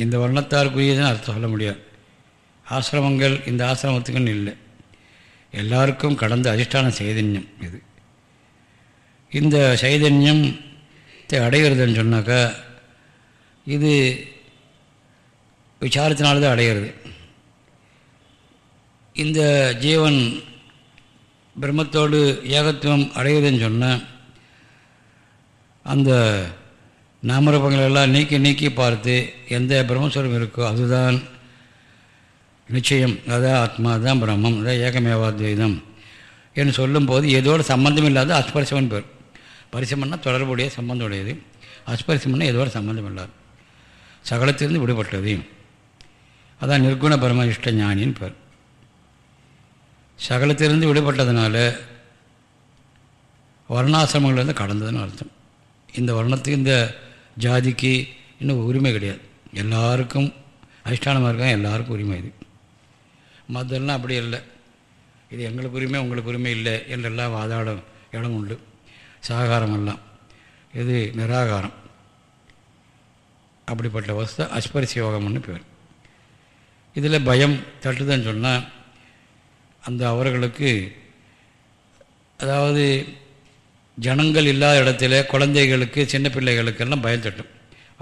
இந்த வர்ணத்தாருக்குரியதுன்னு அர்த்தம் சொல்ல முடியாது. ஆசிரமங்கள் இந்த ஆசிரமத்துக்குன்னு இல்லை. எல்லாருக்கும் கடந்த அதிஷ்டான சைதன்யம் இது. இந்த சைதன்யத்தை அடைகிறதுன்னு சொன்னாக்கா இது விசாரத்தினால்தான் அடைகிறது இந்த ஜீவன் பிரம்மத்தோடு ஏகத்துவம் அடையுதுன்னு சொன்னால் அந்த நாமரூபங்களெல்லாம் நீக்கி நீக்கி பார்த்து எந்த பிரம்மஸ்வரம் இருக்கோ அதுதான் நிச்சயம். அதான் ஆத்மா தான் பிரம்மம் அதான் ஏகமேவாத்வைதம் என்று சொல்லும்போது ஏதோட சம்பந்தம் இல்லாத அஸ்பரிசமன் பேர். பரிசமன்னா தொடர்புடைய சம்பந்தம் உடையது அஸ்பரிசமன்னா ஏதோட சம்பந்தம் இல்லாது. சகலத்திலிருந்து விடுபட்டது. அதான் நிர்குண பரம இஷ்ட ஞானின்னு பேர். சகலத்திலிருந்து விடுபட்டதுனால வர்ணாசிரமங்கள்லேருந்து கடந்ததுன்னு அர்த்தம். இந்த வர்ணத்துக்கு இந்த ஜாதிக்கு இன்னும் உரிமை கிடையாது. எல்லாருக்கும் அதிஷ்டானமாக இருக்காங்க எல்லாருக்கும் உரிமை இது. மதெல்லாம் அப்படி இல்லை இது எங்களுக்கு உரிமை உங்களுக்கு உரிமை இல்லை என்றெல்லாம் வாதாடும் இடம் உண்டு. சாகாரமெல்லாம் இது நிராகாரம். அப்படிப்பட்ட வஸ்து அஸ்பரிசி யோகம்னு பேர். இதில் பயம் தட்டுதுன்னு சொன்னால் அந்த அவர்களுக்கு அதாவது ஜனங்கள் இல்லாத இடத்துல குழந்தைகளுக்கு சின்ன பிள்ளைகளுக்கெல்லாம் பயம் தட்டும்.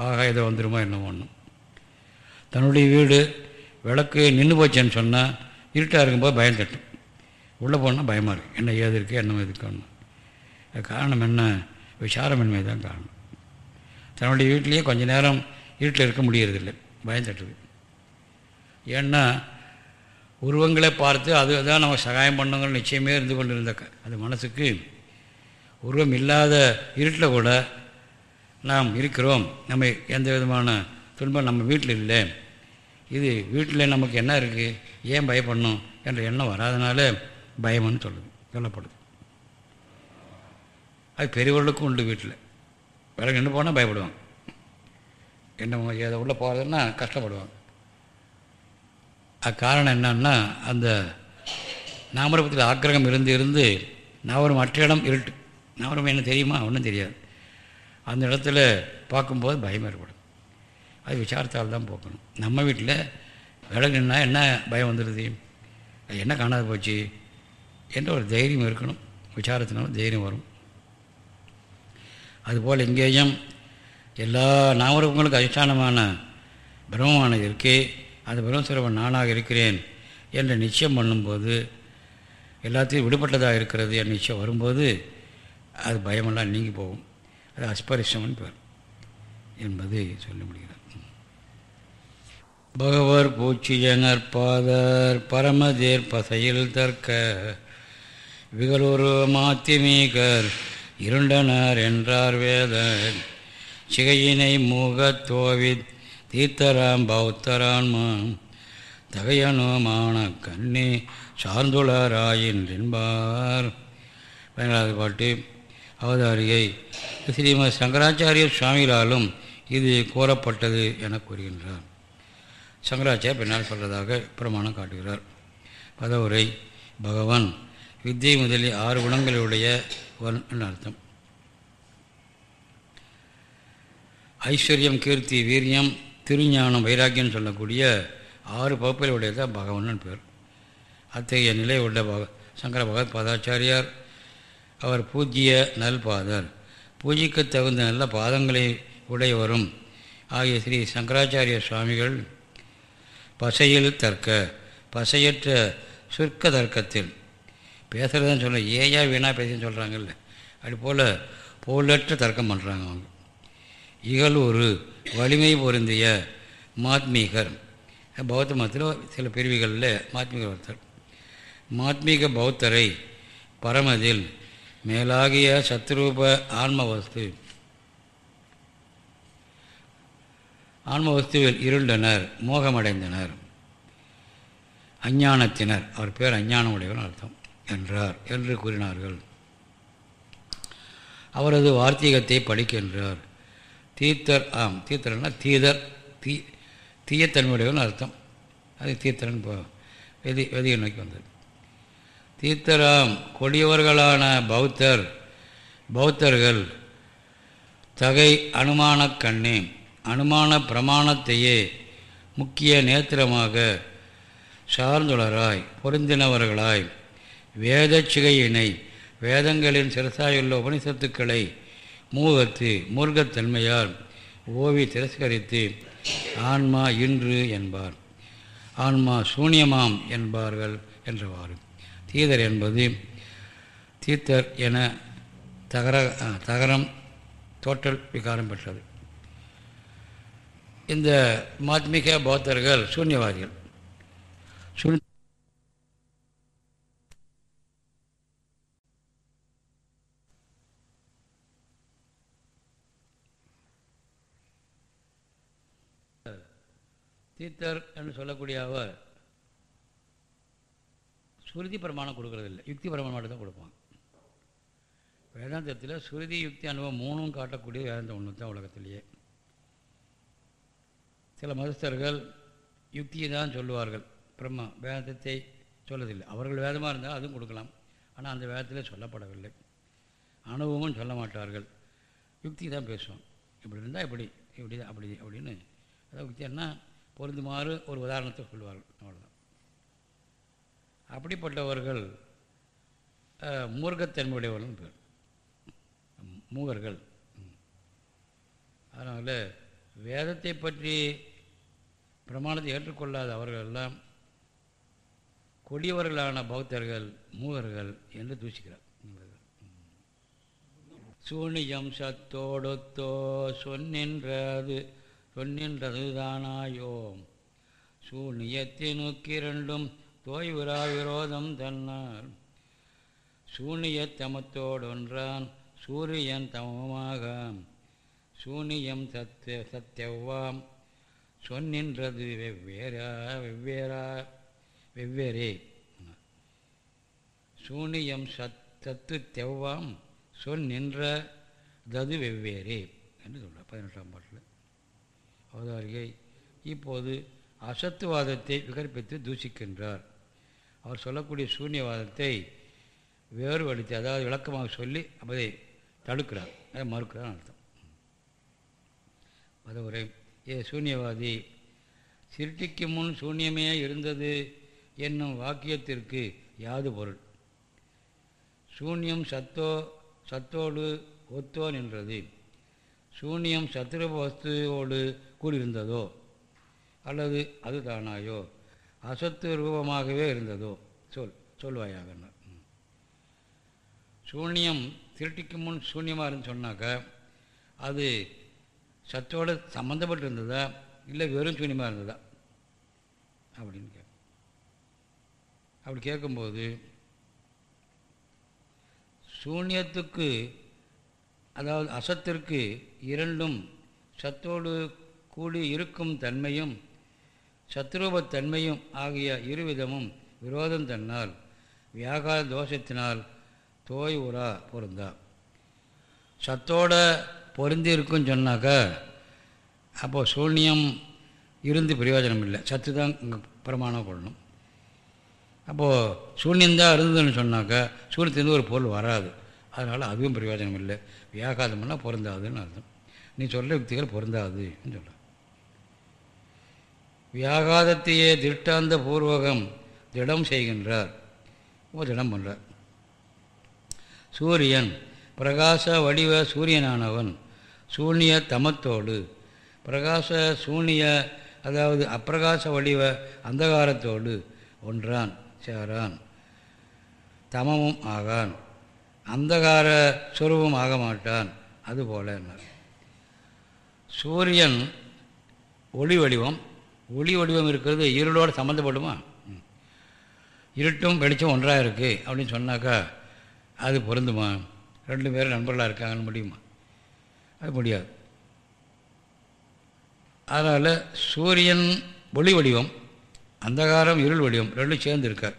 ஆகா இதை வந்துடுமா என்ன ஒன்றும் தன்னுடைய வீடு விளக்கு நின்று போச்சேன்னு சொன்னால் இருட்டாக இருக்கும்போது பயம் தட்டும். உள்ளே போனால் பயமாக இருக்குது என்ன ஏது இருக்குது என்ன இருக்கணும் காரணம் என்ன? விசாரமின்மை தான் காரணம். தன்னுடைய வீட்டிலேயே கொஞ்ச நேரம் இருட்டில் இருக்க முடியறதில்லை. பயந்துட்டுது ஏன்னா உருவங்களை பார்த்து அதுதான் நம்ம சகாயம் பண்ணுங்கள் நிச்சயமே இருந்து கொண்டு இருந்த அது மனசுக்கு உருவம் இல்லாத இருட்டில் கூட நாம் இருக்கிறோம். நம்ம எந்த விதமான துன்பம் நம்ம வீட்டில் இல்லை. இது வீட்டில் நமக்கு என்ன இருக்குது ஏன் பயப்படணும்? என்ற எண்ணம் வராதனால பயம்னு சொல்லுது சொல்லப்படுது. அது பெரியவர்களுக்கும் உண்டு வீட்டில். விலகு நின்று போனால் பயப்படுவாங்க என்ன ஏதோ உள்ளே போகிறதுன்னா கஷ்டப்படுவாங்க அது காரணம் என்னன்னா அந்த நாமரபத்தில் ஆக்கிரகம் இருந்து இருந்து நாமரம் மற்ற இடம் இருட்டு. நாமரம் என்ன தெரியுமா? ஒன்றும் தெரியாது. அந்த இடத்துல பார்க்கும்போது பயம் ஏற்படும். அது விசாரத்தால் தான் போக்கணும். நம்ம வீட்டில் விலகு நின்னா என்ன பயம் வந்துடுது அது என்ன காணாது போச்சு? என்ற ஒரு தைரியம் இருக்கணும். விசாரத்தினால தைரியம் வரும். அதுபோல் இங்கேயும் எல்லா நாமரூபங்களுக்கு அதிஷ்டானமான பிரம்மமானது இருக்கே. அந்த பிரம்மஸ்வரவன் நானாக இருக்கிறேன் என்ற நிச்சயம் பண்ணும்போது எல்லாத்தையும் விடுபட்டதாக இருக்கிறது என் நிச்சயம் வரும்போது அது பயமெல்லாம் நீங்கி போகும். அது அஸ்பரிசம்னு பேர். என்பது சொல்ல முடிகிறது. பகவர் பூச்சியனர் பாதர் பரமதேர் பசையில் தற்க விகலொரு மாத்திமீகர் இருண்டனர் என்றார் வேதர். சிகையினை முகத்தோவி தீர்த்தராம் பௌத்தரான்மாம் தகையனுமான கண்ணி சார்ந்துளராயின் என்பார் பதினாலாவது பாட்டு. அவதாரியை ஸ்ரீமத் சங்கராச்சாரிய சுவாமிகளாலும் இது கூறப்பட்டது என கூறுகின்றார். சங்கராச்சாரிய பின்னால் சொல்வதாக பிரமாணம் காட்டுகிறார். பதவுரை பகவான் வித்தியை முதலிய ஆறு குணங்களுடைய அர்த்தம். ஐஸ்வர்யம் கீர்த்தி வீரியம் திருஞானம் வைராக்கியம் சொல்லக்கூடிய ஆறு பகுப்பில் உடையதான் பகவான் பேர் அத்தகைய நிலை உள்ள பக சங்கர பகவத் பாதாச்சாரியார் அவர் பூஜ்ய நல்பாதர். பூஜைக்கு தகுந்த நல்ல பாதங்களை உடையவரும். ஆகிய ஸ்ரீ சங்கராச்சாரிய சுவாமிகள் பசையில் தர்க்க பசையற்ற சுர்க்க தர்க்கத்தில். பேசுகிறதுன்னு சொல்ல ஏயா வீணா பேசுன்னு சொல்கிறாங்கல்ல அது போல் போலற்ற தர்க்கம் பண்ணுறாங்க அவங்க. இகழ் ஒரு வலிமை பொருந்திய மாத்மீகர். பௌத்த மதத்தில் சில பிரிவுகளில் மாத்மீகர் ஒருத்தர். மாத்மீக பௌத்தரை பரமதில் மேலாகிய சத்ரூப ஆன்மவஸ்து. ஆன்மவஸ்துவில் இருண்டனர் மோகமடைந்தனர். அஞ்ஞானத்தினர் அவர் பேர் அஞ்ஞானமுடையவன் அர்த்தம் என்றார் என்று கூறினார்கள். அவரது வார்த்தீகத்தை படிக்கின்றார். தீர்த்தர் ஆம் தீர்த்தர்னா தீதர் தீ தீயத்தன்மையுடையவன் அர்த்தம். அது தீர்த்தரன் வெதி வெதியை நோக்கி வந்தது. தீர்த்தராம் கொடியவர்களான பௌத்தர் பௌத்தர்கள் தகை அனுமானக் கண்ணே அனுமான பிரமாணத்தையே முக்கிய நேத்திரமாக சார்ந்துளராய் பொருந்தினவர்களாய் வேத சிகையினை வேதங்களின் சிறசாயுள்ள உபனிஷத்துக்களை மூகத்து மூர்க்கத்தன்மையால் ஓவி திரஸ்கரித்து ஆன்மா இன்று என்பார். ஆன்மா சூன்யமாம் என்பார்கள் என்றவாறு. தீதர் என்பது தீர்த்தர் என தகர தகரம் தோற்றல் விகாரம் பெற்றது. இந்த மாத்மிக பௌத்தர்கள் சூன்யவாதிகள். சூன் தீர்த்தர் என்று சொல்லக்கூடிய அவர் சுருதி பிரமாணம் கொடுக்கறதில்லை. யுக்தி பிரமாணம் மட்டும் தான் கொடுப்பாங்க. வேதாந்தத்தில் சுருதி யுக்தி அனுபவம் மூணும் காட்டக்கூடிய வேதாந்தம் ஒன்று தான் உலகத்திலேயே. சில மதஸ்தர்கள் யுக்தியை தான் சொல்லுவார்கள். பிரம்மா வேதத்தை சொல்லதில்லை. அவர்கள் வேதமாக இருந்தால் அதுவும் கொடுக்கலாம். ஆனால் அந்த வேதத்தில் சொல்லப்படவில்லை. அனுபவமும் சொல்ல மாட்டார்கள். யுக்தி தான் பேசுவோம் இப்படி இருந்தால் இப்படி இப்படி தான் அப்படி அப்படின்னு. அதாவது யுக்தி என்ன பொருந்துமாறு ஒரு உதாரணத்தை சொல்லுவார்கள். அவ்வளோதான் அப்படிப்பட்டவர்கள் மூர்க்கத்தன்மையுடையவர்கள் பேர். மூகர்கள். அதனால் வேதத்தை பற்றி பிரமாணத்தை ஏற்றுக்கொள்ளாத அவர்கள் எல்லாம் கொடியவர்களான பௌத்தர்கள் மூவர்கள் என்று தூசிக்கிறார் சூனியம் சத்தோடொத்தோ சொன்னின்றது சொன்னின்றதுதானாயோம். சூனியத்தினுக்கிரண்டும் தோய்விரா விரோதம் தன்னால் சூனியத்தமத்தோடொன்றான் சூரியன் தமமாக சூனியம் சத்த சத்தியவாம் சொன்னின்றது வெவ்வேறா வெவ்வேறா வெவ்வேறே. சூனியம் சத் சத்து தெவ்வாம் சொல் நின்ற தது வெவ்வேறே என்று சொல்கிறார் பதினெட்டாம் பாட்டில். அவதாரிகை. இப்போது அசத்துவாதத்தை விகற்பித்து தூசிக்கின்றார் அவர் சொல்லக்கூடிய சூன்யவாதத்தை வேறுபடுத்தி அதாவது விளக்கமாக சொல்லி அதை தடுக்கிறார். அதை மறுக்கிறார் அர்த்தம். பதவுரை ஏ சூன்யவாதி சிருட்டிக்கு முன் சூன்யமே இருந்தது என்னும் வாக்கியத்திற்கு யாது பொருள்? சூன்யம் சத்தோ சத்தோடு ஒத்தோ நின்றது. சூன்யம் சத்ருப வஸ்துவோடு கூடியிருந்ததோ? அல்லது அது தானாயோ அசத்து ரூபமாகவே இருந்ததோ? சொல் சொல்வாயாக சூன்யம் திருட்டிக்கு முன் சூன்யமாக இருந்து சொன்னாக்கா அது சத்தோடு சம்மந்தப்பட்டு இருந்ததா இல்லை வெறும் சூன்யமாக இருந்ததா? அப்படின்னு கே அப்படி கேட்கும்போது சூன்யத்துக்கு அதாவது அசத்திற்கு இரண்டும் சத்தோடு கூடி இருக்கும் தன்மையும் சத்ரூபத்தன்மையும் ஆகிய இருவிதமும் விரோதம் தன்னால் வியாகார தோஷத்தினால் தோய் உரா பொருந்தா. சத்தோட பொருந்தி இருக்குன்னு சொன்னாக்கா அப்போது சூன்யம் இருந்து பிரயோஜனம் இல்லை சத்து தான் இங்கே பிரமாணம் கொள்ளணும். அப்போது சூன்யந்தான் இருந்ததுன்னு சொன்னாக்கா சூரியத்திலேருந்து ஒரு பொருள் வராது. அதனால் அதுவும் பிரயோஜனம் இல்லை வியாகாதம்னா பொருந்தாதுன்னு அர்த்தம். நீ சொல்கிற யுக்திகள் பொருந்தாதுன்னு சொல்ல வியாகாதத்தையே திட்டாந்த பூர்வகம் திடம் செய்கின்றார். திடம் பண்ணுறார் சூரியன் பிரகாச வடிவ சூரியனானவன் சூன்ய தமத்தோடு பிரகாச சூனிய அதாவது அப்பிரகாச வடிவ அந்தகாரத்தோடு ஒன்றான் சேரான். தமமும் ஆகான். அந்தகார சுரூபம் ஆக மாட்டான். அதுபோல சூரியன் ஒளி வடிவம் ஒளி வடிவம் இருக்கிறது இருளோடு சம்மந்தப்படுமா இருட்டும் வெளிச்சம் ஒன்றாக இருக்குது அப்படின்னு சொன்னாக்கா அது பொருந்துமா? ரெண்டு பேரும் நண்பர்களாக இருக்காங்கன்னு முடியுமா? அது முடியாது. அதனால் சூரியன் ஒளி வடிவம் அந்தகாரம் இருள் வடிவம் ரெண்டும் சேர்ந்து இருக்கார்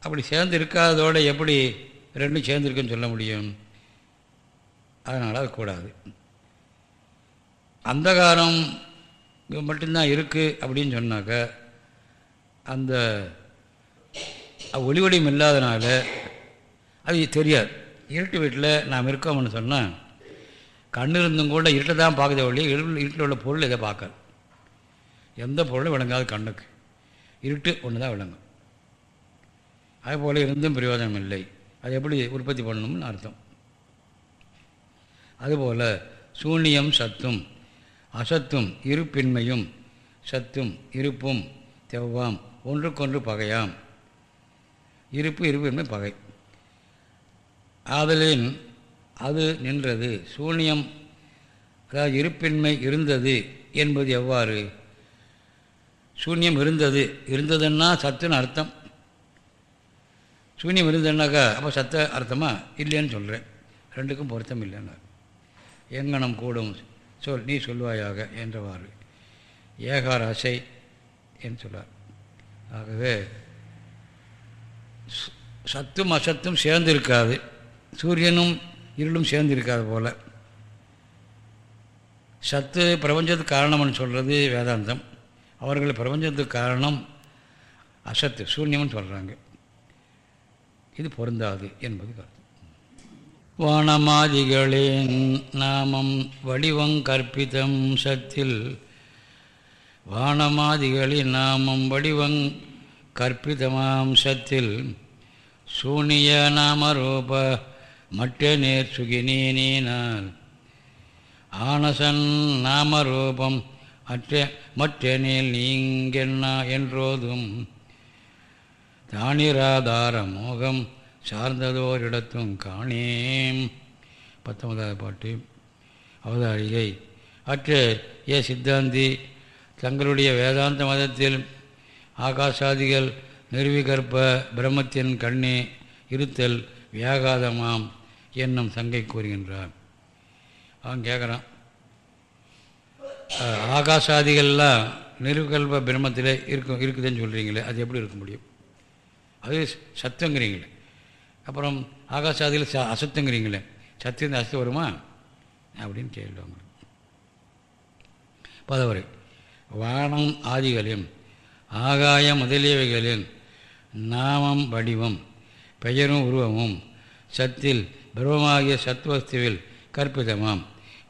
அப்படி சேர்ந்து இருக்காததோடு எப்படி ரெண்டும் சேர்ந்துருக்குன்னு சொல்ல முடியும்? அதனால் அது கூடாது. அந்தகாரம் மட்டும்தான் இருக்குது அப்படின்னு சொன்னாக்க அந்த ஒளிவடியும் இல்லாதனால அது தெரியாது. இருட்டு வீட்டில் நாம் இருக்கோம்னு சொன்னால் கண் இருந்தும் கூட இருட்டை தான் பார்க்குதே ஒளி இருள் இருட்டில் உள்ள பொருள் இதை பார்க்காது. எந்த பொருளும் விளங்காது கண்ணுக்கு. இருட்டு ஒன்று தான் விளங்கும். அதுபோல் இருந்தும் பிரயோஜனம் இல்லை. அது எப்படி உற்பத்தி பண்ணணும்னு அர்த்தம். அதுபோல் சூன்யம் சத்தும் அசத்தும் இருப்பின்மையும் சத்தும் இருப்பும் தெவ்வாம் ஒன்றுக்கொன்று பகையாம். இருப்பு இருப்பின்மை பகை. ஆதலின் அது நின்றது. சூன்யம் அதாவது இருப்பின்மை இருந்தது என்பது எவ்வாறு? சூன்யம் இருந்தது. இருந்ததுன்னா சத்துன்னு அர்த்தம். சூன்யம் இருந்ததுன்னாக்கா அப்போ சத்த அர்த்தமாக இல்லைன்னு சொல்கிறேன் ரெண்டுக்கும் பொருத்தம் இல்லைன்னா எங்கனம் கூடும். சொல் நீ சொல்வாயாக என்றவாறு. ஏகார அசை என்று சொல்லார். ஆகவே சத்தும் அசத்தும் சேர்ந்து இருக்காது சூரியனும் இருளும் சேர்ந்து இருக்காது போல். சத்து பிரபஞ்சத்துக்கு காரணம்னு சொல்கிறது வேதாந்தம். அவர்கள் பிரபஞ்சத்துக்கு காரணம் அசத்து சூன்யம்னு சொல்கிறாங்க இது பொருந்தாது என்பது கருத்து. வானமாதிகளேன் நாமம் வடிவங் கற்பிதம் சத்தில். வானமாதிகளின் நாமம் வடிவங் கற்பிதமாம் சத்தில். சூனிய நாமரூப மற்ற நேர் சுகினீனால் ஆனசன் நாமரூபம் அற்ற மற்றெனில் நீங்கென்னா என்றோதும். தானிராதார மோகம் சார்ந்ததோரிடத்தும் காணேம். பத்தொன்பதாவது பாட்டு. அவதாரிகை. அற்ற ஏ சித்தாந்தி தங்களுடைய வேதாந்த மதத்தில் ஆகாசாதிகள் நிறுவிகற்ப பிரம்மத்தின் கண்ணே இருத்தல் வியாகாதமாம் என்னும் சங்கை கூறுகின்றார். அவன் கேட்குறான் ஆகாசாதிகள்லாம் நிறுவிகல்ப பிரம்மத்தில் இருக்கும் இருக்குதுன்னு சொல்கிறீங்களே அது எப்படி இருக்க முடியும்? அது சத்தங்கிறீங்களே. அப்புறம் ஆகாசாதியில் ச அசத்துங்கிறீங்களே சத்தியம் அசத்து வருமா? அப்படின்னு கேள்வாங்க பதவரை வானம் ஆதிகளின் ஆகாயம் முதலியவைகளின் நாமம் வடிவம் பெயரும் உருவமும் சத்தில் பிரமமாகிய சத்வஸ்துவில் கற்பிதமாம்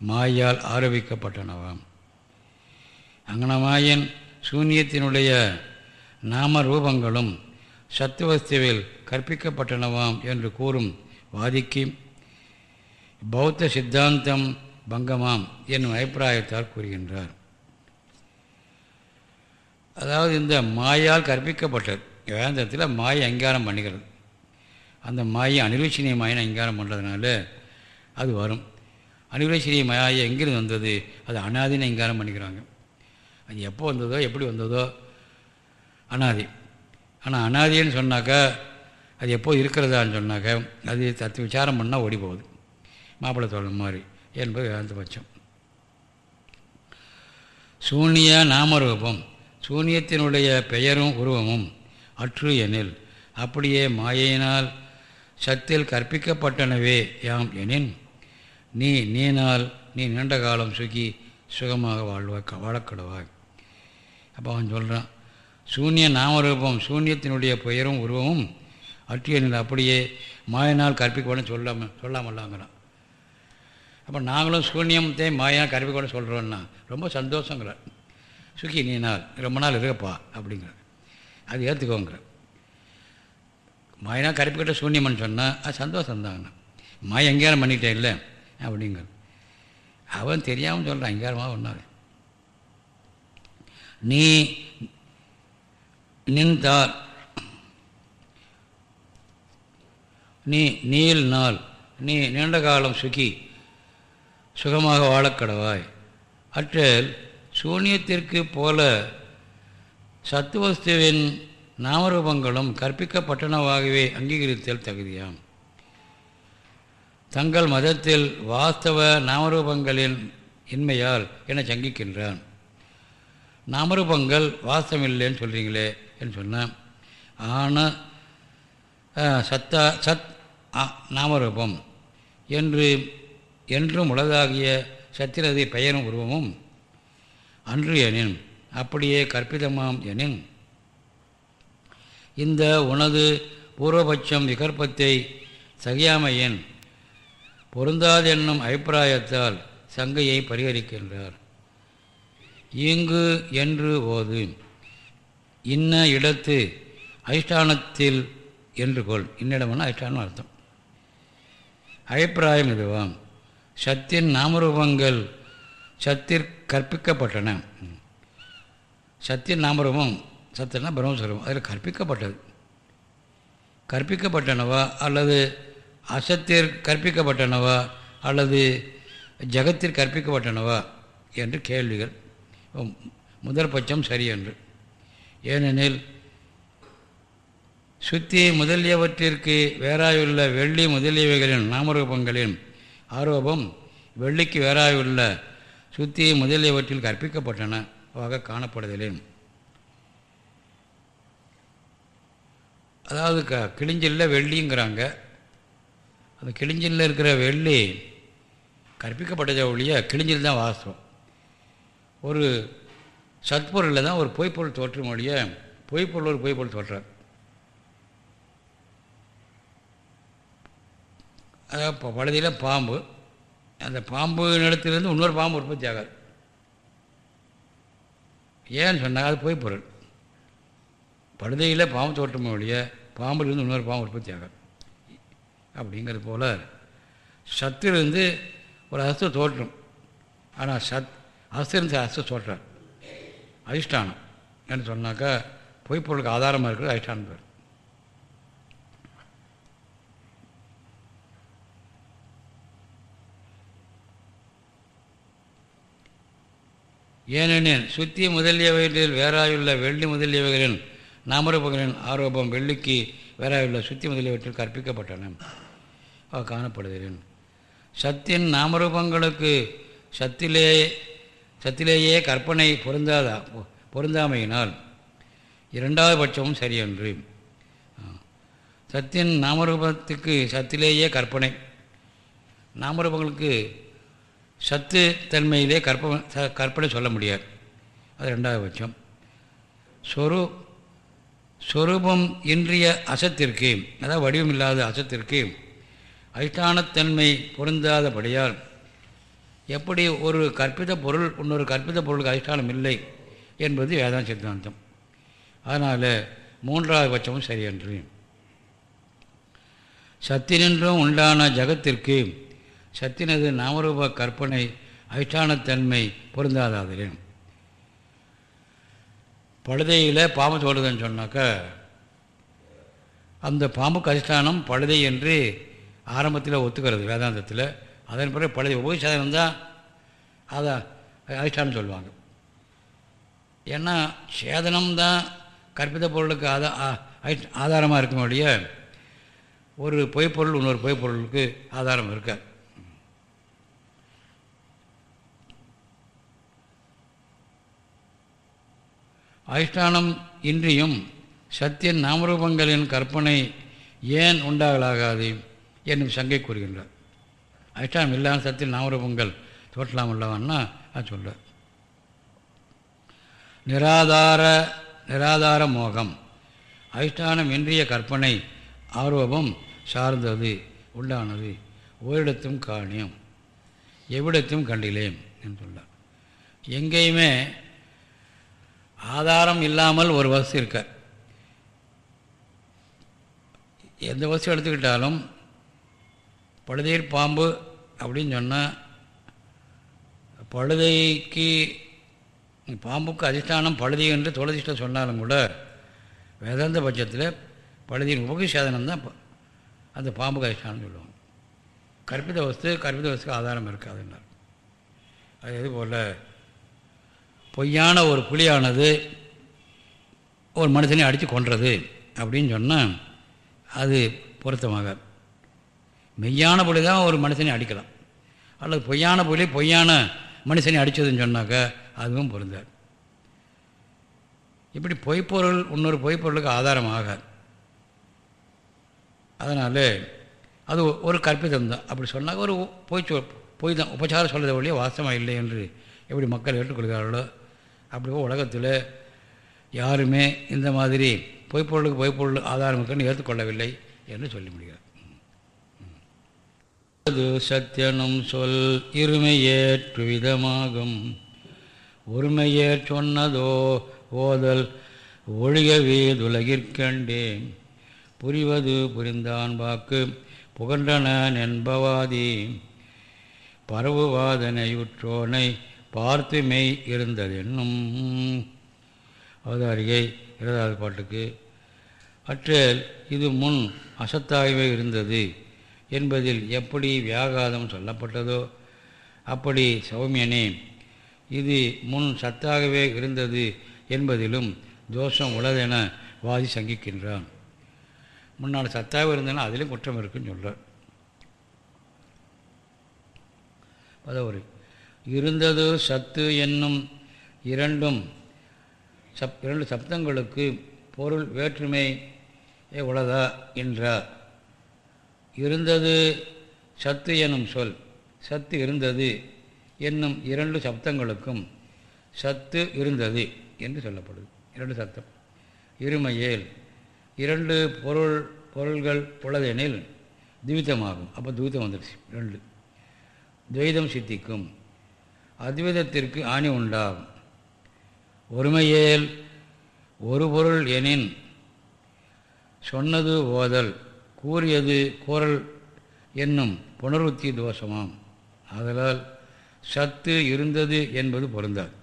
மாயால் ஆரோபிக்கப்பட்டனவாம் அங்கனமாயின் சூன்யத்தினுடைய நாம ரூபங்களும் சத்துவஸ்துவில் கற்பிக்கப்பட்டனவாம் என்று கூறும் வாதிக்கு பௌத்த சித்தாந்தம் பங்கமாம் என்னும் அபிப்பிராயத்தால் கூறுகின்றார். அதாவது இந்த மாயால் கற்பிக்கப்பட்டது வேந்தத்தில் மாயை அங்கீகாரம் பண்ணுகிறது. அந்த மாயை அனிலட்சணிய மாயினை அங்கீகாரம் பண்ணுறதுனால அது வரும். அனிலட்சணிய மாயை எங்கிருந்து வந்தது? அது அனாதின்னு அங்கீகாரம் பண்ணிக்கிறாங்க. அது எப்போ வந்ததோ எப்படி வந்ததோ அனாதி. ஆனால் அனாதின்னு சொன்னாக்கா அது எப்போது இருக்கிறதான்னு சொன்னாக்கா அது தத்து விசாரம் பண்ணால் ஓடி போகுது. மாப்பிள்ளை தோழன் மாதிரி என்பது வேந்த பட்சம். சூனிய நாமரூபம் சூனியத்தினுடைய பெயரும் உருவமும் அற்று எனில் அப்படியே மாயையினால் சத்தில் கற்பிக்கப்பட்டனவே யாம் எனின் நீ நீனால் நீ நீண்ட காலம் சுகி சுகமாக வாழ்வாய் வாழக்கடுவாய். அப்போ அவன் சொல்கிறான் சூன்ய நாமரூபம் சூன்யத்தினுடைய பெயரும் உருவமும் அற்றியனில் அப்படியே மாயினால் கற்பிக்கணும் சொல்லாம சொல்லாமல்லாங்கிறான். அப்போ நாங்களும் சூன்யத்தை மாயினால் கற்பிக்கோட சொல்கிறோன்னா ரொம்ப சந்தோஷங்கிறார். சுகி நீ நாள் ரொம்ப நாள் இருக்கப்பா அப்படிங்கிற அது ஏற்றுக்கோங்கிற மாயினா கற்பிக்கிட்ட சூன்யம்னு சொன்னால் அது சந்தோஷம்தாங்கண்ணா மாய அங்கீகாரம் பண்ணிட்டேன் இல்லை அப்படிங்கிற அவன் தெரியாமல் சொல்கிறான் அங்கீகாரமாக ஒன்றாரு நீ நின்றார். நீ நீல் நாள் நீ நீண்ட காலம் சுகி சுகமாக வாழக்கடவாய் அற்றல் சூன்யத்திற்கு போல சத்துவஸ்துவின் நாமரூபங்களும் கற்பிக்கப்பட்டனவாகவே அங்கீகரித்தல் தகுதியாம். தங்கள் மதத்தில் வாஸ்தவ நாமரூபங்களின் இன்மையால் என சங்கிக்கின்றான். நாமரூபங்கள் வாஸ்தவமில்லைன்னு சொல்கிறீங்களே என்று சொன்னான் ஆன சத்தா சத் நாமரூபம் என்று என்றும் உலகாகிய சத்திரதை பெயரும் உருவமும் அன்று எனின் அப்படியே கற்பிதமாம் எனின். இந்த உனது பூர்வபட்சம் விகற்பத்தை சகியாமையின் பொருந்தாதென்னும் அபிப்பிராயத்தால் சங்கையை பரிகரிக்கின்றார். இங்கு என்று ஓது. இன்ன இடத்து அதிஷ்டானத்தில் என்று கொள். இன்னிடம்னா அதிஷ்டானம் அர்த்தம். அபிப்பிராயம் இதுவாம். சத்தின் நாமரூபங்கள் சத்திற் கற்பிக்கப்பட்டன. சத்தின் நாமரூபம் சத்தினா பிரம்மஸ்வரூபம். அதில் கற்பிக்கப்பட்டது. கற்பிக்கப்பட்டனவா அல்லது அசத்திற் கற்பிக்கப்பட்டனவா அல்லது ஜகத்தில் கற்பிக்கப்பட்டனவா என்று கேள்விகள். முதல் பட்சம் சரி என்று. ஏனெனில் சுத்தி முதலியவற்றிற்கு வேறாயுள்ள வெள்ளி முதலியவைகளின் நாமரூபங்களின் ஆரோபம் வெள்ளிக்கு வேறாயுள்ள சுத்தி முதலியவற்றில் கற்பிக்கப்பட்டனவாக காணப்படுதலேன். அதாவது க கிழிஞ்சில் வெள்ளிங்கிறாங்க. அந்த கிழிஞ்சில் இருக்கிற வெள்ளி கற்பிக்கப்பட்டதை ஒழிய கிழிஞ்சில் தான் வாசம். ஒரு சத்பொருளில் தான் ஒரு பொய்ப்பொருள் தோற்றும் ஒழிய பொய்ப்பொருள் ஒரு பொய்ப்பொருள் தோற்றார். அதாவது இப்போ பழுதியில் பாம்பு அந்த பாம்பு நிலத்திலிருந்து இன்னொரு பாம்பு உற்பத்தி ஆகாது. ஏன்னு சொன்னால் அது பொய்ப்பொருள். பழுதையில் பாம்பு தோற்றமே ஒழிய பாம்புலேருந்து இன்னொரு பாம்பு உற்பத்தி ஆகாது. அப்படிங்கிறது போல் சத்திலிருந்து ஒரு அஸ்து தோற்றும். ஆனால் சத் அஸ்திருந்து அஸ்து தோற்றார். அதிஷ்டானம் என்று சொன்னாக்கா பொய்ப்பொருளுக்கு ஆதாரமாக இருக்கிறது அதிஷ்டானம் பேர். ஏனெனில் சுத்தி முதலியவைகளில் வேறாயுள்ள வெள்ளி முதலியவைகளின் நாமரூபங்களின் ஆரோபம் வெள்ளிக்கு வேறாயுள்ள சுத்தி முதலியவற்றில் கற்பிக்கப்பட்டன. காணப்படுகிறேன். சத்தின் நாமரூபங்களுக்கு சத்திலே சத்திலேயே கற்பனை பொருந்தாத பொருந்தாமையினால் இரண்டாவது பட்சமும் சரியன்று. சத்தின் நாமரூபத்துக்கு சத்திலேயே கற்பனை. நாமரூபங்களுக்கு சத்து தன்மையிலே கற்ப கற்பனை சொல்ல முடியாது. அது ரெண்டாவது பட்சம். சொரு சொரூபம் இன்றைய அசத்திற்கு அதாவது வடிவம் இல்லாத அசத்திற்கு அதிஷ்டானத்தன்மை பொருந்தாதபடியால் எப்படி ஒரு கற்பித பொருள் இன்னொரு கற்பித பொருளுக்கு அதிஷ்டானம் இல்லை என்பது வேதாந்த சித்தாந்தம். அதனால் மூன்றாவது பட்சமும் சரியன்று சத்தினின்றும் உண்டான ஜகத்திற்கு சத்தினது நாமரூப கற்பனை அதிஷ்டானத்தன்மை பொருந்தாதாதிலே பழுதையில் பாம்பு தோடுதுன்னு சொன்னாக்கா அந்த பாம்புக்கு அதிஷ்டானம் பழுதை என்று ஆரம்பத்தில் ஒத்துக்கிறது வேதாந்தத்தில். அதன் பிறகு பழைய உபயோக சாதனம் தான் அதை அதிஷ்டானம் சொல்லுவாங்க. ஏன்னா சேதனம் தான் கற்பித பொருளுக்கு ஆதா ஆதாரமாக இருக்கும் ஒழிய ஒரு பொய்ப்பொருள் இன்னொரு பொய்ப்பொருளுக்கு ஆதாரம் இருக்காது அதிஷ்டானம் இன்றியும் சத்தியன் நாமரூபங்களின் கற்பனை ஏன் உண்டாகலாகாது? என்னும் சங்கை கூறுகின்றார். அதிஷ்டானம் இல்லாமல் சத்தியன் நாமரூபங்கள் தோற்றலாம் உள்ளவன்னா அது சொல்ல நிராதார நிராதார மோகம். அதிஷ்டானம் இன்றிய கற்பனை ஆர்வம் சார்ந்தது உள்ளானது. ஓரிடத்தும் காணியம் எவ்விடத்தும் கண்டிலேன் என்று சொன்னார் எங்கேயுமே ஆதாரம் இல்லாமல் ஒரு வசதி இருக்க. எந்த வசதி எடுத்துக்கிட்டாலும் பழுதீர் பாம்பு அப்படின்னு சொன்னால் பழுதைக்கு பாம்புக்கு அதிஷ்டானம் பழுதி என்று தொலைதிஷ்டம் சொன்னாலும் கூட வேதாந்த பட்சத்தில் பழுதியின் உபகிசாதனம் தான் அந்த பாம்புக்கு அதிஷ்டானம் சொல்லுவாங்க. கற்பித வஸ்து கற்பித வஸ்துக்கு ஆதாரம் இருக்காதுன்னார். அது இது போல் பொய்யான ஒரு புலியானது ஒரு மனுஷனை அடித்து கொன்றது அப்படின்னு சொன்னால் அது பொருத்தமாக மெய்யான புலி தான் ஒரு மனுஷனை அடிக்கலாம். அல்லது பொய்யான புலி பொய்யான மனுஷனை அடித்ததுன்னு சொன்னாக்கா அதுவும் பொருந்தார் இப்படி பொய்ப்பொருள் இன்னொரு பொய்ப்பொருளுக்கு ஆதாரமாக அதனால் அது ஒரு கற்பிதம் தான். அப்படி சொன்னாக்க ஒரு பொய் சொல் பொய் தான். உபச்சாரம் சொல்கிறத வழியே வாசமாக இல்லை என்று எப்படி மக்கள் ஏற்றுக்கொள்கிறார்களோ அப்படிப்போ உலகத்தில் யாருமே இந்த மாதிரி பொய்ப்பொருளுக்கு பொய்ப்பொருள் ஆதாரம் இருக்குன்னு ஏற்றுக்கொள்ளவில்லை என்று சொல்லி முடிகிறார். அது சத்தியனும் சொல் இருமையேற்று விதமாகும். ஒருமையேற் சொன்னதோ ஓதல் ஒழிகவே துலகிற்கண்டேன் புரிவது புரிந்தான் வாக்கு புகன்றன என்பவாதி. பரவுவாதனையுற்றோனை பார்த்து மெய் இருந்தது அவதாரிகை இருபதாவது பாட்டுக்கு. அற்றேல் இது முன் அசத்தாகவே இருந்தது. என்பதில் எப்படி வியாகாதம் சொல்லப்பட்டதோ அப்படி சௌமியனே இது முன் சத்தாகவே இருந்தது என்பதிலும் தோஷம் உள்ளதென வாதி சங்கிக்கின்றான். முன்னால் சத்தாக இருந்தனா அதிலும் குற்றம் இருக்குன்னு சொல்கிறார் பதவுரை. இருந்தது சத்து என்னும் இரண்டும் சப் இரண்டு சப்தங்களுக்கு பொருள் வேற்றுமை உள்ளதா என்றார். இருந்தது சத்து எனும் சொல். சத்து இருந்தது என்னும் இரண்டு சப்தங்களுக்கும் சத்து இருந்தது என்று சொல்லப்படுது. இரண்டு சத்தம் இருமையேல் இரண்டு பொருள் பொருள்கள் உள்ளதெனில் துவிதமாகும். அப்போ துவிதம் வந்துடுச்சு ரெண்டு. துவைதம் சித்திக்கும். அத்வைதத்திற்கு ஆணி உண்டாகும் ஒருமையேல் ஒரு பொருள் எனின் சொன்னது ஓதல். கூறியது கூறல் என்னும் புனருத்தி தோஷமாம். ஆதலால் சத்து இருந்தது என்பது பொருந்தாது.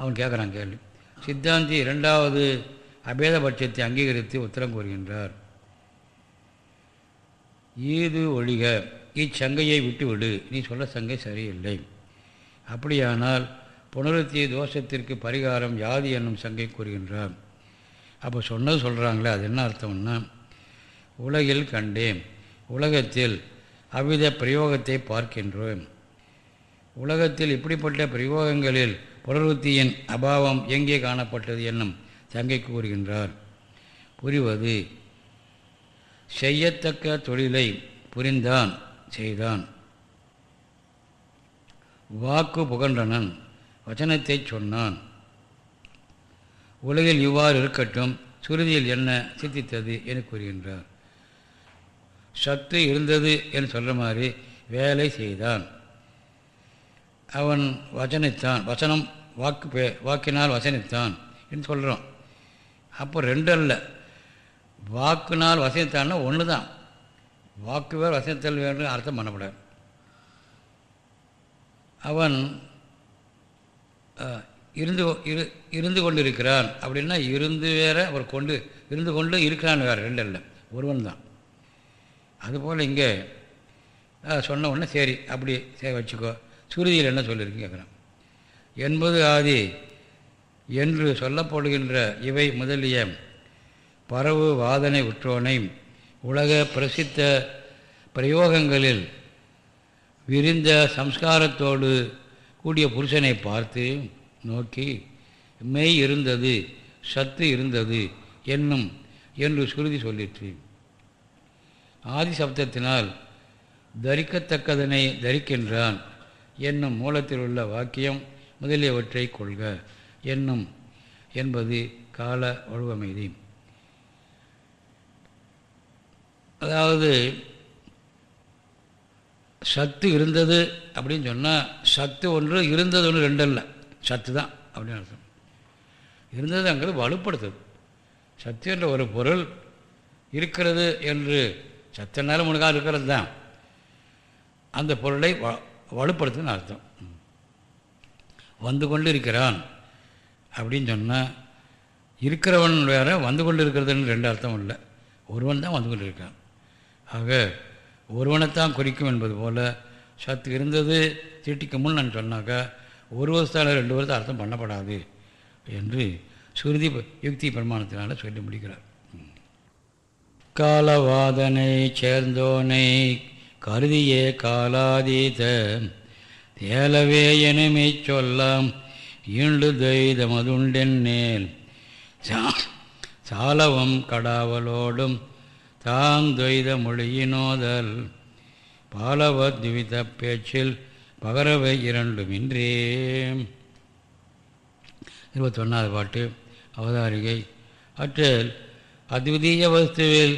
அவன் கேட்குறான் கேள்வி சித்தாந்தி இரண்டாவது அபேதபட்சத்தை அங்கீகரித்து உத்தரம் கூறுகின்றார். ஈது ஒழிக இச்சங்கையை விட்டுவிடு நீ சொல்ல சங்கை சரியில்லை. அப்படியானால் புனருத்திய தோஷத்திற்கு பரிகாரம் யாது என்னும் சங்கை கூறுகின்றான். அப்போ சொன்னது சொல்கிறாங்களே அது என்ன அர்த்தம்னா உலகில் கண்டேன் உலகத்தில் அவ்வித பிரயோகத்தை பார்க்கின்றோம். உலகத்தில் இப்படிப்பட்ட பிரயோகங்களில் புனருத்தியின் அபாவம் எங்கே காணப்பட்டது என்னும் தங்கை கூறுகின்றார். புரிவது செய்யத்தக்க தொழிலை புரிந்தான் செய்தான். வாக்கு புகன்றனன் வச்சனத்தை சொன்னான். உலகில் இவ்வாறு இருக்கட்டும் சுருதியில் என்ன சித்தித்தது என கூறுகின்றார். சத்து இருந்தது என்று சொல்கிற மாதிரி வேலை செய்தான். அவன் வச்சனித்தான் வசனம் வாக்கு பே வாக்கினால் வசனித்தான் என்று சொல்கிறோம் அப்போ ரெண்டு அல்ல வாக்குனால் வசனித்தான்னா ஒன்று தான் வாக்கு வேறு வசனித்தல் வேண்டும் அர்த்தம் பண்ணப்படாது. அவன் இருந்து இரு இருந்து கொண்டு இருக்கிறான் அப்படின்னா இருந்து வேற அவர் கொண்டு இருந்து கொண்டு இருக்கிறான் வேறு ரெண்டு இல்லை. ஒருவன் தான். அதுபோல் இங்கே சொன்ன உடனே சரி அப்படி சரி வச்சுக்கோ. சுருதியில் என்ன சொல்லியிருக்கு கேட்குறான் என்பது ஆதி என்று சொல்லப்படுகின்ற இவை முதலிய பரவு வாதனை உற்றோனை உலக பிரசித்த பிரயோகங்களில் விரிந்த சம்ஸ்காரத்தோடு கூடிய புருஷனை பார்த்து நோக்கி மெய் இருந்தது சத்து இருந்தது என்னும் என்று சுருதி சொல்லிற்று. ஆதி சப்தத்தினால் தரிக்கத்தக்கதனை தரிக்கின்றான் என்னும் மூலத்தில் உள்ள வாக்கியம் முதலியவற்றை கொள்க என்னும் என்பது கால ஒழுவமைதி. அதாவது சத்து இருந்தது அப்படின்னு சொன்னால் சத்து ஒன்று இருந்தது ஒன்று ரெண்டு இல்லை சத்து தான் அப்படின்னு அர்த்தம். இருந்தது அங்கே வலுப்படுத்துது சத்து என்ற ஒரு பொருள் இருக்கிறது என்று சத்தனால முழுக்காக இருக்கிறது தான். அந்த பொருளை வ வலுப்படுத்துன்னு அர்த்தம். வந்து கொண்டு இருக்கிறான் அப்படின்னு சொன்னால் இருக்கிறவன் வேறு வந்து கொண்டு இருக்கிறதுன்னு ரெண்டு அர்த்தம் இல்லை. ஒருவன் தான் வந்து கொண்டு இருக்கான் ஆக ஒருவனைத்தான் குறிக்கும் என்பது போல் சத்து இருந்தது தீட்டிக்கு முன் நான் சொன்னாக்கா ஒரு வருஷத்தால் ரெண்டு வருஷம் அர்த்தம் பண்ணப்படாது என்று சுருதி யுக்தி பிரமாணத்தினால் சொல்லி முடிக்கிறார். காலவாதனை சேர்ந்தோனை கருதியே காலாதீத தேலவே எனுமை சொல்லாம் ஈண்டு தெய்தமதுண்டென்னேல் சாலவம் கடாவலோடும் தாந்தொய்த மொழியினோதல் பாலவத்வித பேச்சில் பகரவை இரண்டுமின்றே. இருபத்தொன்னாவது பாட்டு அவதாரிகை. அற்றில் அத்விதீய வஸ்துவில்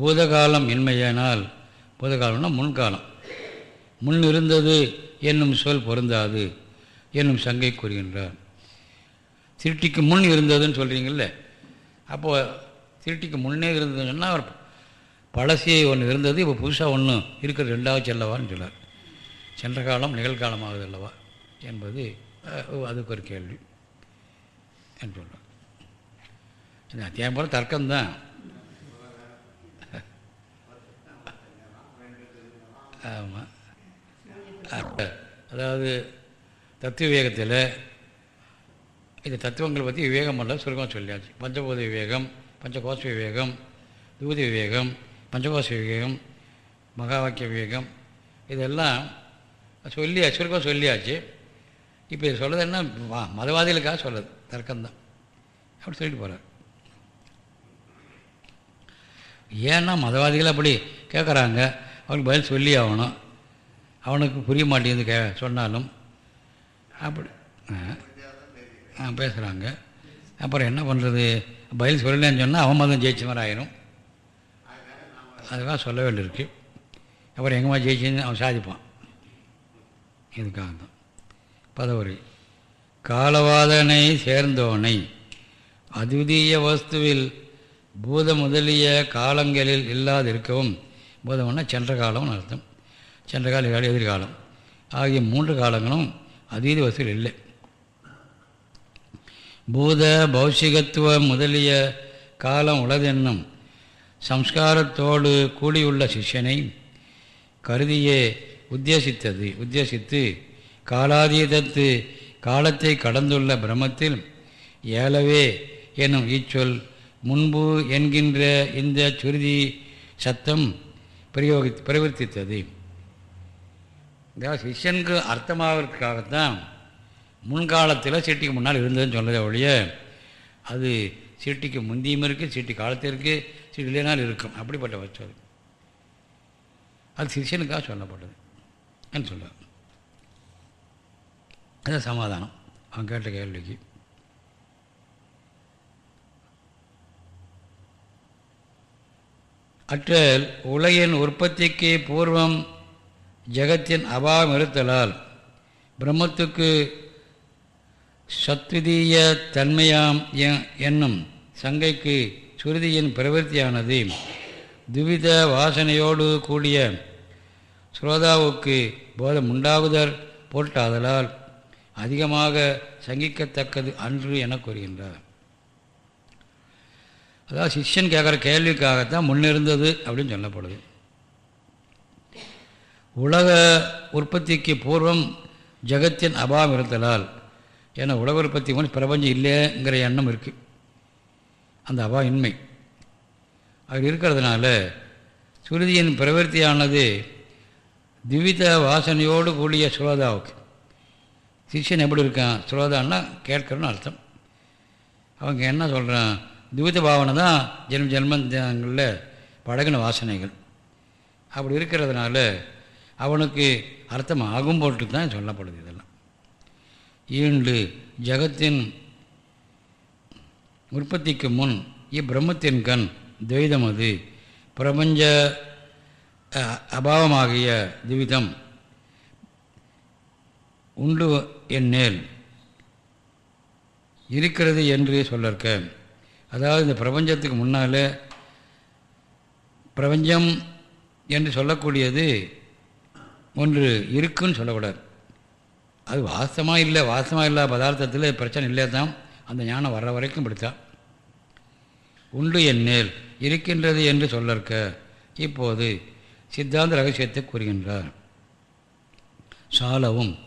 பூதகாலம் இன்மையானால் பூதகாலம்னா முன்காலம். முன் இருந்தது என்னும் சொல் பொருந்தாது என்னும் சங்கை கூறுகின்றார். திருட்டிக்கு முன் இருந்ததுன்னு சொல்கிறீங்கள அப்போது திருட்டிக்கு முன்னே இருந்ததுன்னா பழசி ஒன்று இருந்தது இப்போ புதுசாக ஒன்று இருக்கிற ரெண்டாவது செல்லவான்னு சொல்லார். சென்ற காலம் நிகழ்காலமாகுது அல்லவா? என்பது அதுக்கு ஒரு கேள்வி. என்று சொல்கிறார் இந்த அத்தியாயம் போல தர்க்கம்தான். ஆமாம் அதாவது தத்துவ விவேகத்தில் இந்த தத்துவங்களை பற்றி விவேகம் அல்ல சுருக்கமாக சொல்லியாச்சு. பஞ்சபூத விவேகம் பஞ்சகோஷ விவேகம் தூதி விவேகம் பஞ்சகோஷ விவேகம் மகா வாக்கிய விவேகம் இதெல்லாம் சொல்லி சுருக்கம் சொல்லியாச்சு. இப்போ இது சொல்கிறது என்ன? வா- மதவாதிகளுக்காக சொல்லுது தர்க்கம்தான். அப்படி சொல்லிட்டு போகிறார் ஏன்னா மதவாதிகள் அப்படி கேட்குறாங்க அவனுக்கு பதில் சொல்லி ஆகணும். அவனுக்கு புரிய மாட்டேங்குது கே சொன்னாலும். அப்படி ஆ பேசுகிறாங்க அப்புறம் என்ன பண்ணுறது பதில் சொல்லலன்னு சொன்னால் அவன் மதம் ஜெயிச்ச மாதிரி ஆயிரும் அதுக்காக சொல்ல வேண்டியிருக்கு. அப்புறம் எங்கேமா ஜெயிச்சுன்னு அவன் சாதிப்பான். இதுக்காக தான் பதவுரை. காலவாதனை சேர்ந்தோனை அத்விதீய வஸ்துவில் பூத முதலிய காலங்களில் இல்லாதிருக்கவும். பூதம்னா சென்ற காலம்னு அர்த்தம். சென்ற கால எதிர்காலம் ஆகிய மூன்று காலங்களும் அதீத வசூல் இல்லை. பூத பௌஷிகத்துவ முதலிய காலம் உளதென்னும் சம்ஸ்காரத்தோடு கூடியுள்ள சிஷ்யனை கருதியே உத்தேசித்தது உத்தேசித்து காலாதீதத்து காலத்தை கடந்துள்ள பிரமத்தில் ஏலவே எனும் இச்சொல் முன்பு என்கின்ற இந்த சுருதி சத்தம் பிரயோகி பிரவர்த்தித்தது. சிஷ்யனுக்கு அர்த்தமாகிறதுக்காகத்தான் முன்காலத்தில் சீட்டிக்கு முன்னால் இருந்ததுன்னு சொன்னதே ஒழிய அது சீட்டிக்கு முந்தியும் இருக்குது சீட்டி காலத்திற்கு சீட்டு இல்லைனால் இருக்கும். அப்படிப்பட்ட வச்சது அது. அது சிஷ்யனுக்காக சொல்லப்பட்டது. என்று சொல்லுவார் அது சமாதானம். அவன் கேட்ட கேள்விக்கு. அற்றல் உலகின் உற்பத்திக்கு பூர்வம் ஜெகத்தின் அபாவம் இருத்தலால் பிரம்மத்துக்கு சத்விதீய தன்மையாம் எ- என்னும் சங்கைக்கு சுருதியின் பிரவൃத்தியானது துவித வாசனையோடு கூடிய ஸ்ரோதாவுக்கு போதம் உண்டாகுதல் போட்டாதலால் அதிகமாக சங்கிக்கத்தக்கது அன்று என கூறுகின்றார். அதாவது சிஷ்யன் கேட்குற கேள்விக்காகத்தான் முன்னிருந்தது அப்படின்னு சொல்லப்படுது. உலக உற்பத்திக்கு பூர்வம் ஜகத்தின் அபாவம் இருத்தலால் ஏன்னா உலக உற்பத்தி முன் பிரபஞ்சம் இல்லைங்கிற எண்ணம் இருக்குது அந்த அபாவம் இன்மை அப்படி இருக்கிறதுனால சுருதியின் பிரவர்த்தியானது திவித வாசனையோடு கூடிய சுலோதாவுக்கு. சிஷ்யன் எப்படி இருக்கான்? சுலோதான்னா கேட்கறன்னு அர்த்தம். அவங்க என்ன சொல்கிறான் துவித பாவனை தான் ஜென்ம ஜென்மங்களில் பழகின வாசனைகள். அப்படி இருக்கிறதுனால அவனுக்கு அர்த்தம் ஆகும் போட்டு தான் சொல்லப்படுது இதெல்லாம். ஈண்டு ஜகத்தின் உற்பத்திக்கு முன் இப்பிரம்மத்தின் கண் துவைதம் அது பிரபஞ்ச அபாவமாகிய திவிதம் உண்டு என்னேல் இருக்கிறது என்று சொல்லற்க. அதாவது இந்த பிரபஞ்சத்துக்கு முன்னால் பிரபஞ்சம் என்று சொல்லக்கூடியது ஒன்று இருக்குன்னு சொல்லக்கூடாது. அது வாசமாக இல்லை வாசமாக இல்லாத பதார்த்தத்தில் பிரச்சனை இல்லை தான் அந்த ஞானம் வர்ற வரைக்கும் பிடித்தான் உண்டு என்னேல் இருக்கின்றது என்று சொல்லற்க. இப்போது சித்தாந்த ரகசியத்தை கூறுகின்றார். சாலவும்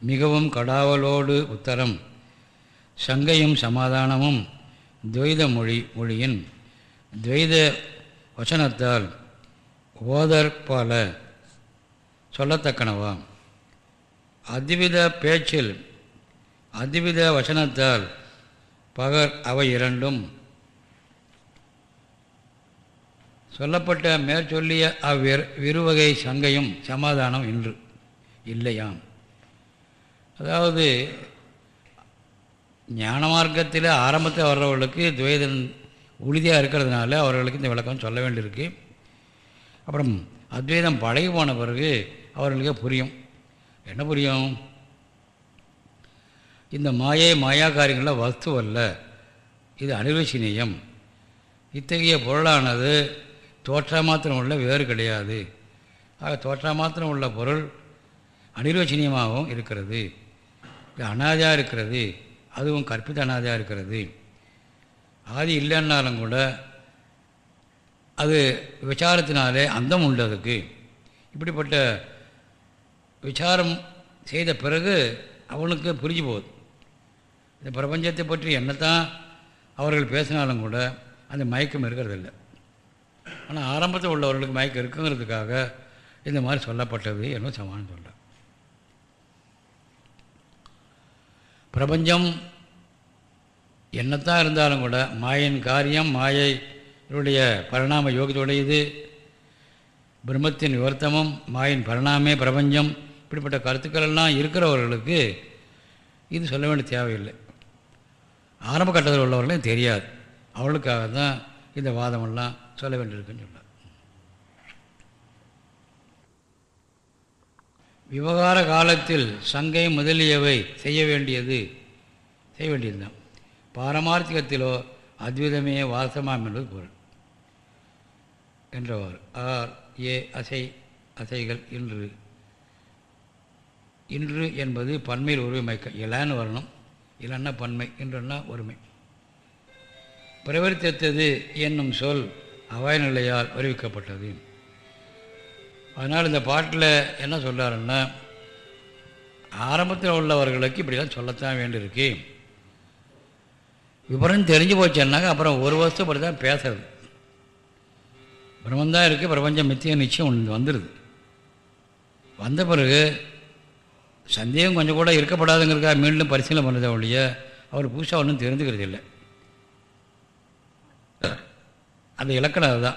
மிகவும் கடாவலோடு உத்தரம் சங்கையும் சமாதானமும் துவைத மொழி மொழியின் துவைத வசனத்தால் ஓதற்பால சொல்லத்தக்கனவாம் அதிவித பேச்சில் அதிவித வசனத்தால் பகர் அவை இரண்டும் சொல்லப்பட்ட மேற்சொல்லிய அவ்விரு விருவகை சங்கையும் சமாதானம் இன்று. இல்லையாம். அதாவது ஞான மார்க்கத்தில் ஆரம்பத்தில் வர்றவர்களுக்கு துவைதன் உறுதியாக இருக்கிறதுனால அவர்களுக்கு இந்த விளக்கம் சொல்ல வேண்டியிருக்கு. அப்புறம் அத்வைதம் பழகி போன பிறகு அவர்களுக்கே புரியும். என்ன புரியும்? இந்த மாயை மாயா காரியங்களில் வஸ்து அல்ல. இது அனிர்வசனீயம் இத்தகைய பொருளானது தோற்றா மாத்திரம் உள்ள வேறு கிடையாது. ஆக தோற்றா மாத்திரம் உள்ள பொருள் அனிர்வச்சனீயமாகவும் இருக்கிறது. இது அனாதையாக இருக்கிறது. அதுவும் கற்பித்த அனாதையாக இருக்கிறது. ஆதி இல்லைன்னாலும் கூட அது விசாரத்தினாலே அந்தம் உண்டு அதுக்கு இப்படிப்பட்ட விசாரம் செய்த பிறகு அவனுக்கு புரிஞ்சு போகுது. இந்த பிரபஞ்சத்தை பற்றி என்னத்தான் அவர்கள் பேசினாலும் கூட அந்த மயக்கம் இருக்கிறதில்ல. ஆனால் ஆரம்பத்தில் உள்ளவர்களுக்கு மயக்கம் இருக்குங்கிறதுக்காக இந்த மாதிரி சொல்லப்பட்டது என்ன சமானம் சொல்ல பிரபஞ்சம் என்னத்தான் இருந்தாலும் கூட மாயின் காரியம் மாயையுடைய பரிணாம யோகத்துடையது பிரம்மத்தின் விவர்த்தமும் மாயின் பரிணாமே பிரபஞ்சம் இப்படிப்பட்ட கருத்துக்கள் எல்லாம் இருக்கிறவர்களுக்கு இது சொல்ல வேண்டிய தேவையில்லை. ஆரம்ப கட்டத்தில் உள்ளவர்களையும் தெரியாது. அவளுக்காக தான் இந்த வாதமெல்லாம் சொல்ல வேண்டியிருக்குன்னு சொன்னார் விவகார காலத்தில் சங்கை முதலியவை செய்ய வேண்டியது செய்ய வேண்டியதுதான் பாரமார்த்திகத்திலோ அத்விதமே வாசமாம் என்பது பொருள். என்றவர் ஆர் ஏ அசை அசைகள் இன்று. இன்று என்பது பன்மையில் உரிமைக்க இலான்னு வரணும். இல்லைன்னா பன்மை இன்றுன்னா ஒருமை. பிரவர்த்தித்தது என்னும் சொல் அவாய நிலையால் அறிவிக்கப்பட்டது. அதனால் இந்த பாட்டில் என்ன சொல்கிறாருன்னா ஆரம்பத்தில் உள்ளவர்களுக்கு இப்படிலாம் சொல்லத்தான் வேண்டியிருக்கு. விபரம் தெரிஞ்சு போச்சேன்னாக்க அப்புறம் ஒரு வருஷப்படி தான் பேசுறது. பிரம்மந்தான் இருக்குது பிரபஞ்சம் மித்திய நிச்சயம் ஒன்று வந்துடுது வந்த பிறகு சந்தேகம் கொஞ்சம் கூட இருக்கப்படாதுங்கிறதுக்காக மீண்டும் பரிசீலனை பண்ணதை ஒழிய அவர் புதுசாக ஒன்றும் தெரிஞ்சுக்கிறது இல்லை அந்த இலக்கணம் அதுதான்.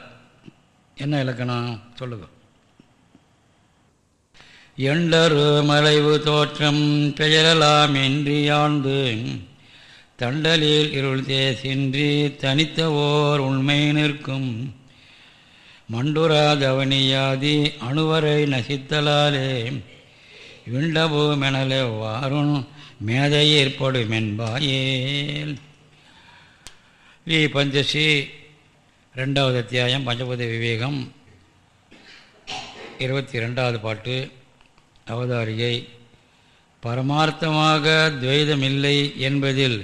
என்ன இலக்கணம்? சொல்லுங்க. எண்டரு மறைவு தோற்றம் பெயரலாம் என்று ஆண்டு தண்டலில் இருள் தேசின்றி தனித்த ஓர் உண்மை நிற்கும். மண்டுரா தவனியாதி அணுவரை நசித்தலாலே விண்டபு மெனலே வாரும் மேதை ஏற்படும் என்பாயேல் வி பஞ்சசி ரெண்டாவது அத்தியாயம் பஞ்சபூத விவேகம். இருபத்தி ரெண்டாவது பாட்டு அவதாரிகை பரமார்த்தமாக துவைதமில்லை என்பதில்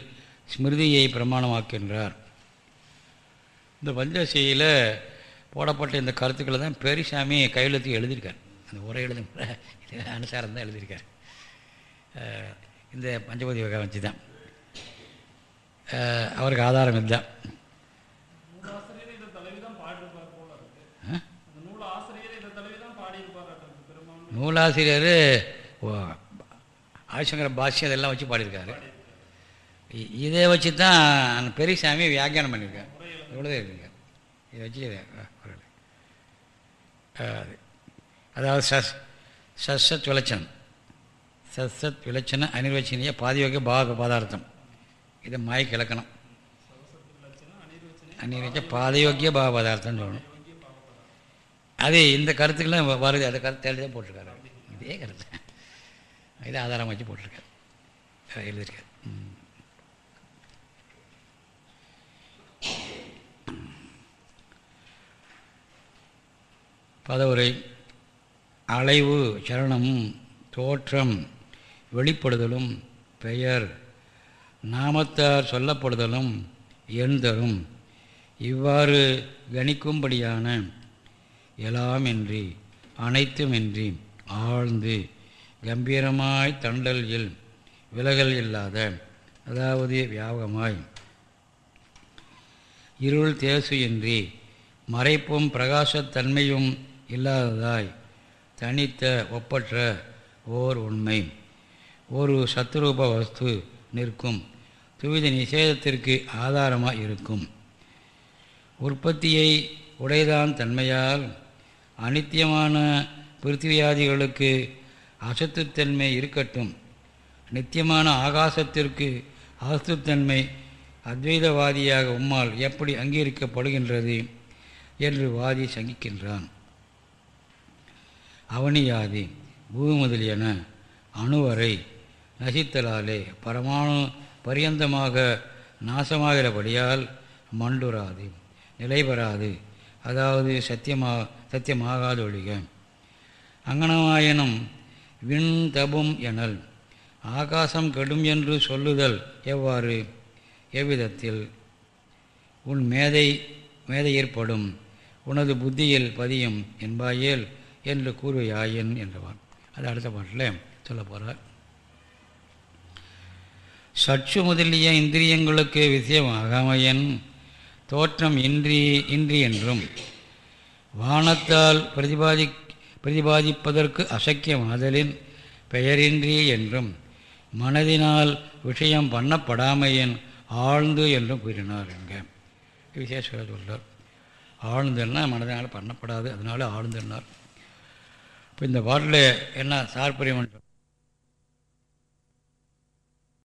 ஸ்மிருதியை பிரமாணமாக்கின்றார். இந்த பஞ்சசியில் போடப்பட்ட இந்த கருத்துக்களை தான் பெரிசாமி கையெழுத்து எழுதியிருக்கார். அந்த உரை எழுத அனுசாரம் தான் எழுதியிருக்கார். இந்த பஞ்சபதி வகை வச்சு தான் அவருக்கு ஆதாரம் இதுதான். நூலாசிரியர் ஆதிசங்கர பாஷ்யம் இதெல்லாம் வச்சு பாடியிருக்காரு. இதை வச்சு தான் பெரியசாமி வியாக்கியானம் பண்ணியிருக்கார். இவ்வளோதே இருக்குங்க. இதை வச்சு அதாவது சஸ் சசத் விளச்சனம் சசத் விளச்சன அனிர்வச்சனிய பாதியோக பாக பதார்த்தம். இதை மாய்க்கு இலக்கணம் அனிர்வச்ச பாதயோக்கிய பாக பதார்த்தம்னு சொல்லணும். அது இந்த கருத்துக்கெல்லாம் வருது. அந்த கருத்து எழுதி தான் போட்டிருக்காரு இதே கருத்து. இதை ஆதாரம் வச்சு போட்டிருக்காரு. எழுதியிருக்காரு. பதவுரை. அலைவு சரணம் தோற்றம் வெளிப்படுதலும் பெயர் நாமத்தார் சொல்லப்படுதலும் எழுந்தரும் இவ்வாறு கணிக்கும்படியான எல்லாமின்றி அனைத்துமின்றி ஆழ்ந்து கம்பீரமாய் தண்டல் இல் விலகல் இல்லாத அதாவது வியாபகமாய் இருள் தேசு இன்றி மறைப்பும் பிரகாசத்தன்மையும் இல்லாததாய் தனித்த ஒப்பற்ற ஓர் உண்மை. ஒரு சத்துரூப வஸ்து நிற்கும் துவித நிஷேதத்திற்கு ஆதாரமாக இருக்கும். உற்பத்தியை உடைதான் தன்மையால் அனித்தியமான பிருத்திவியாதிகளுக்கு அசத்துத்தன்மை இருக்கட்டும். நித்தியமான ஆகாசத்திற்கு அசத்துத்தன்மை அத்வைதவாதியாக உம்மால் எப்படி அங்கீகரிக்கப்படுகின்றது என்று வாதி சங்கிக்கின்றான். அவனியாதி பூமி முதலியன அணுவரை நசித்தலாலே பரமாணு பரியந்தமாக நாசமாகிறபடியால் மண்டுராது நிலைபெறாது. அதாவது சத்தியமாக சத்தியமாகாது ஒழிக. அங்கனமாயினும் விண் தபும் எனல் ஆகாசம் கெடும் என்று சொல்லுதல் எவ்வாறு? எவ்விதத்தில்? உன் மேதை மேதை ஏற்படும் உனது புத்தியில் பதியும் என்பாயேல் என்று கூறுவையாயின் என்றவான். அது அடுத்த பாட்டில் சொல்ல போகிறார் சற்று முதலிய இந்திரியங்களுக்கு விஷயமாகாமையன் தோற்றம் இன்றி இன்றி என்றும் வானத்தால் பிரதிபாதி பிரதிபாதிப்பதற்கு அசக்கியமாதலின் பெயரின்றி என்றும் மனதினால் விஷயம் பண்ணப்படாமையின் ஆழ்ந்து என்றும் கூறினார் என்க விசேஷ சொல்றார் ஆழ்ந்துன்னா மனதினால் பண்ணப்படாது அதனால ஆழ்ந்துன்னார். இப்போ இந்த பாட்டில் என்ன சார்பரியம்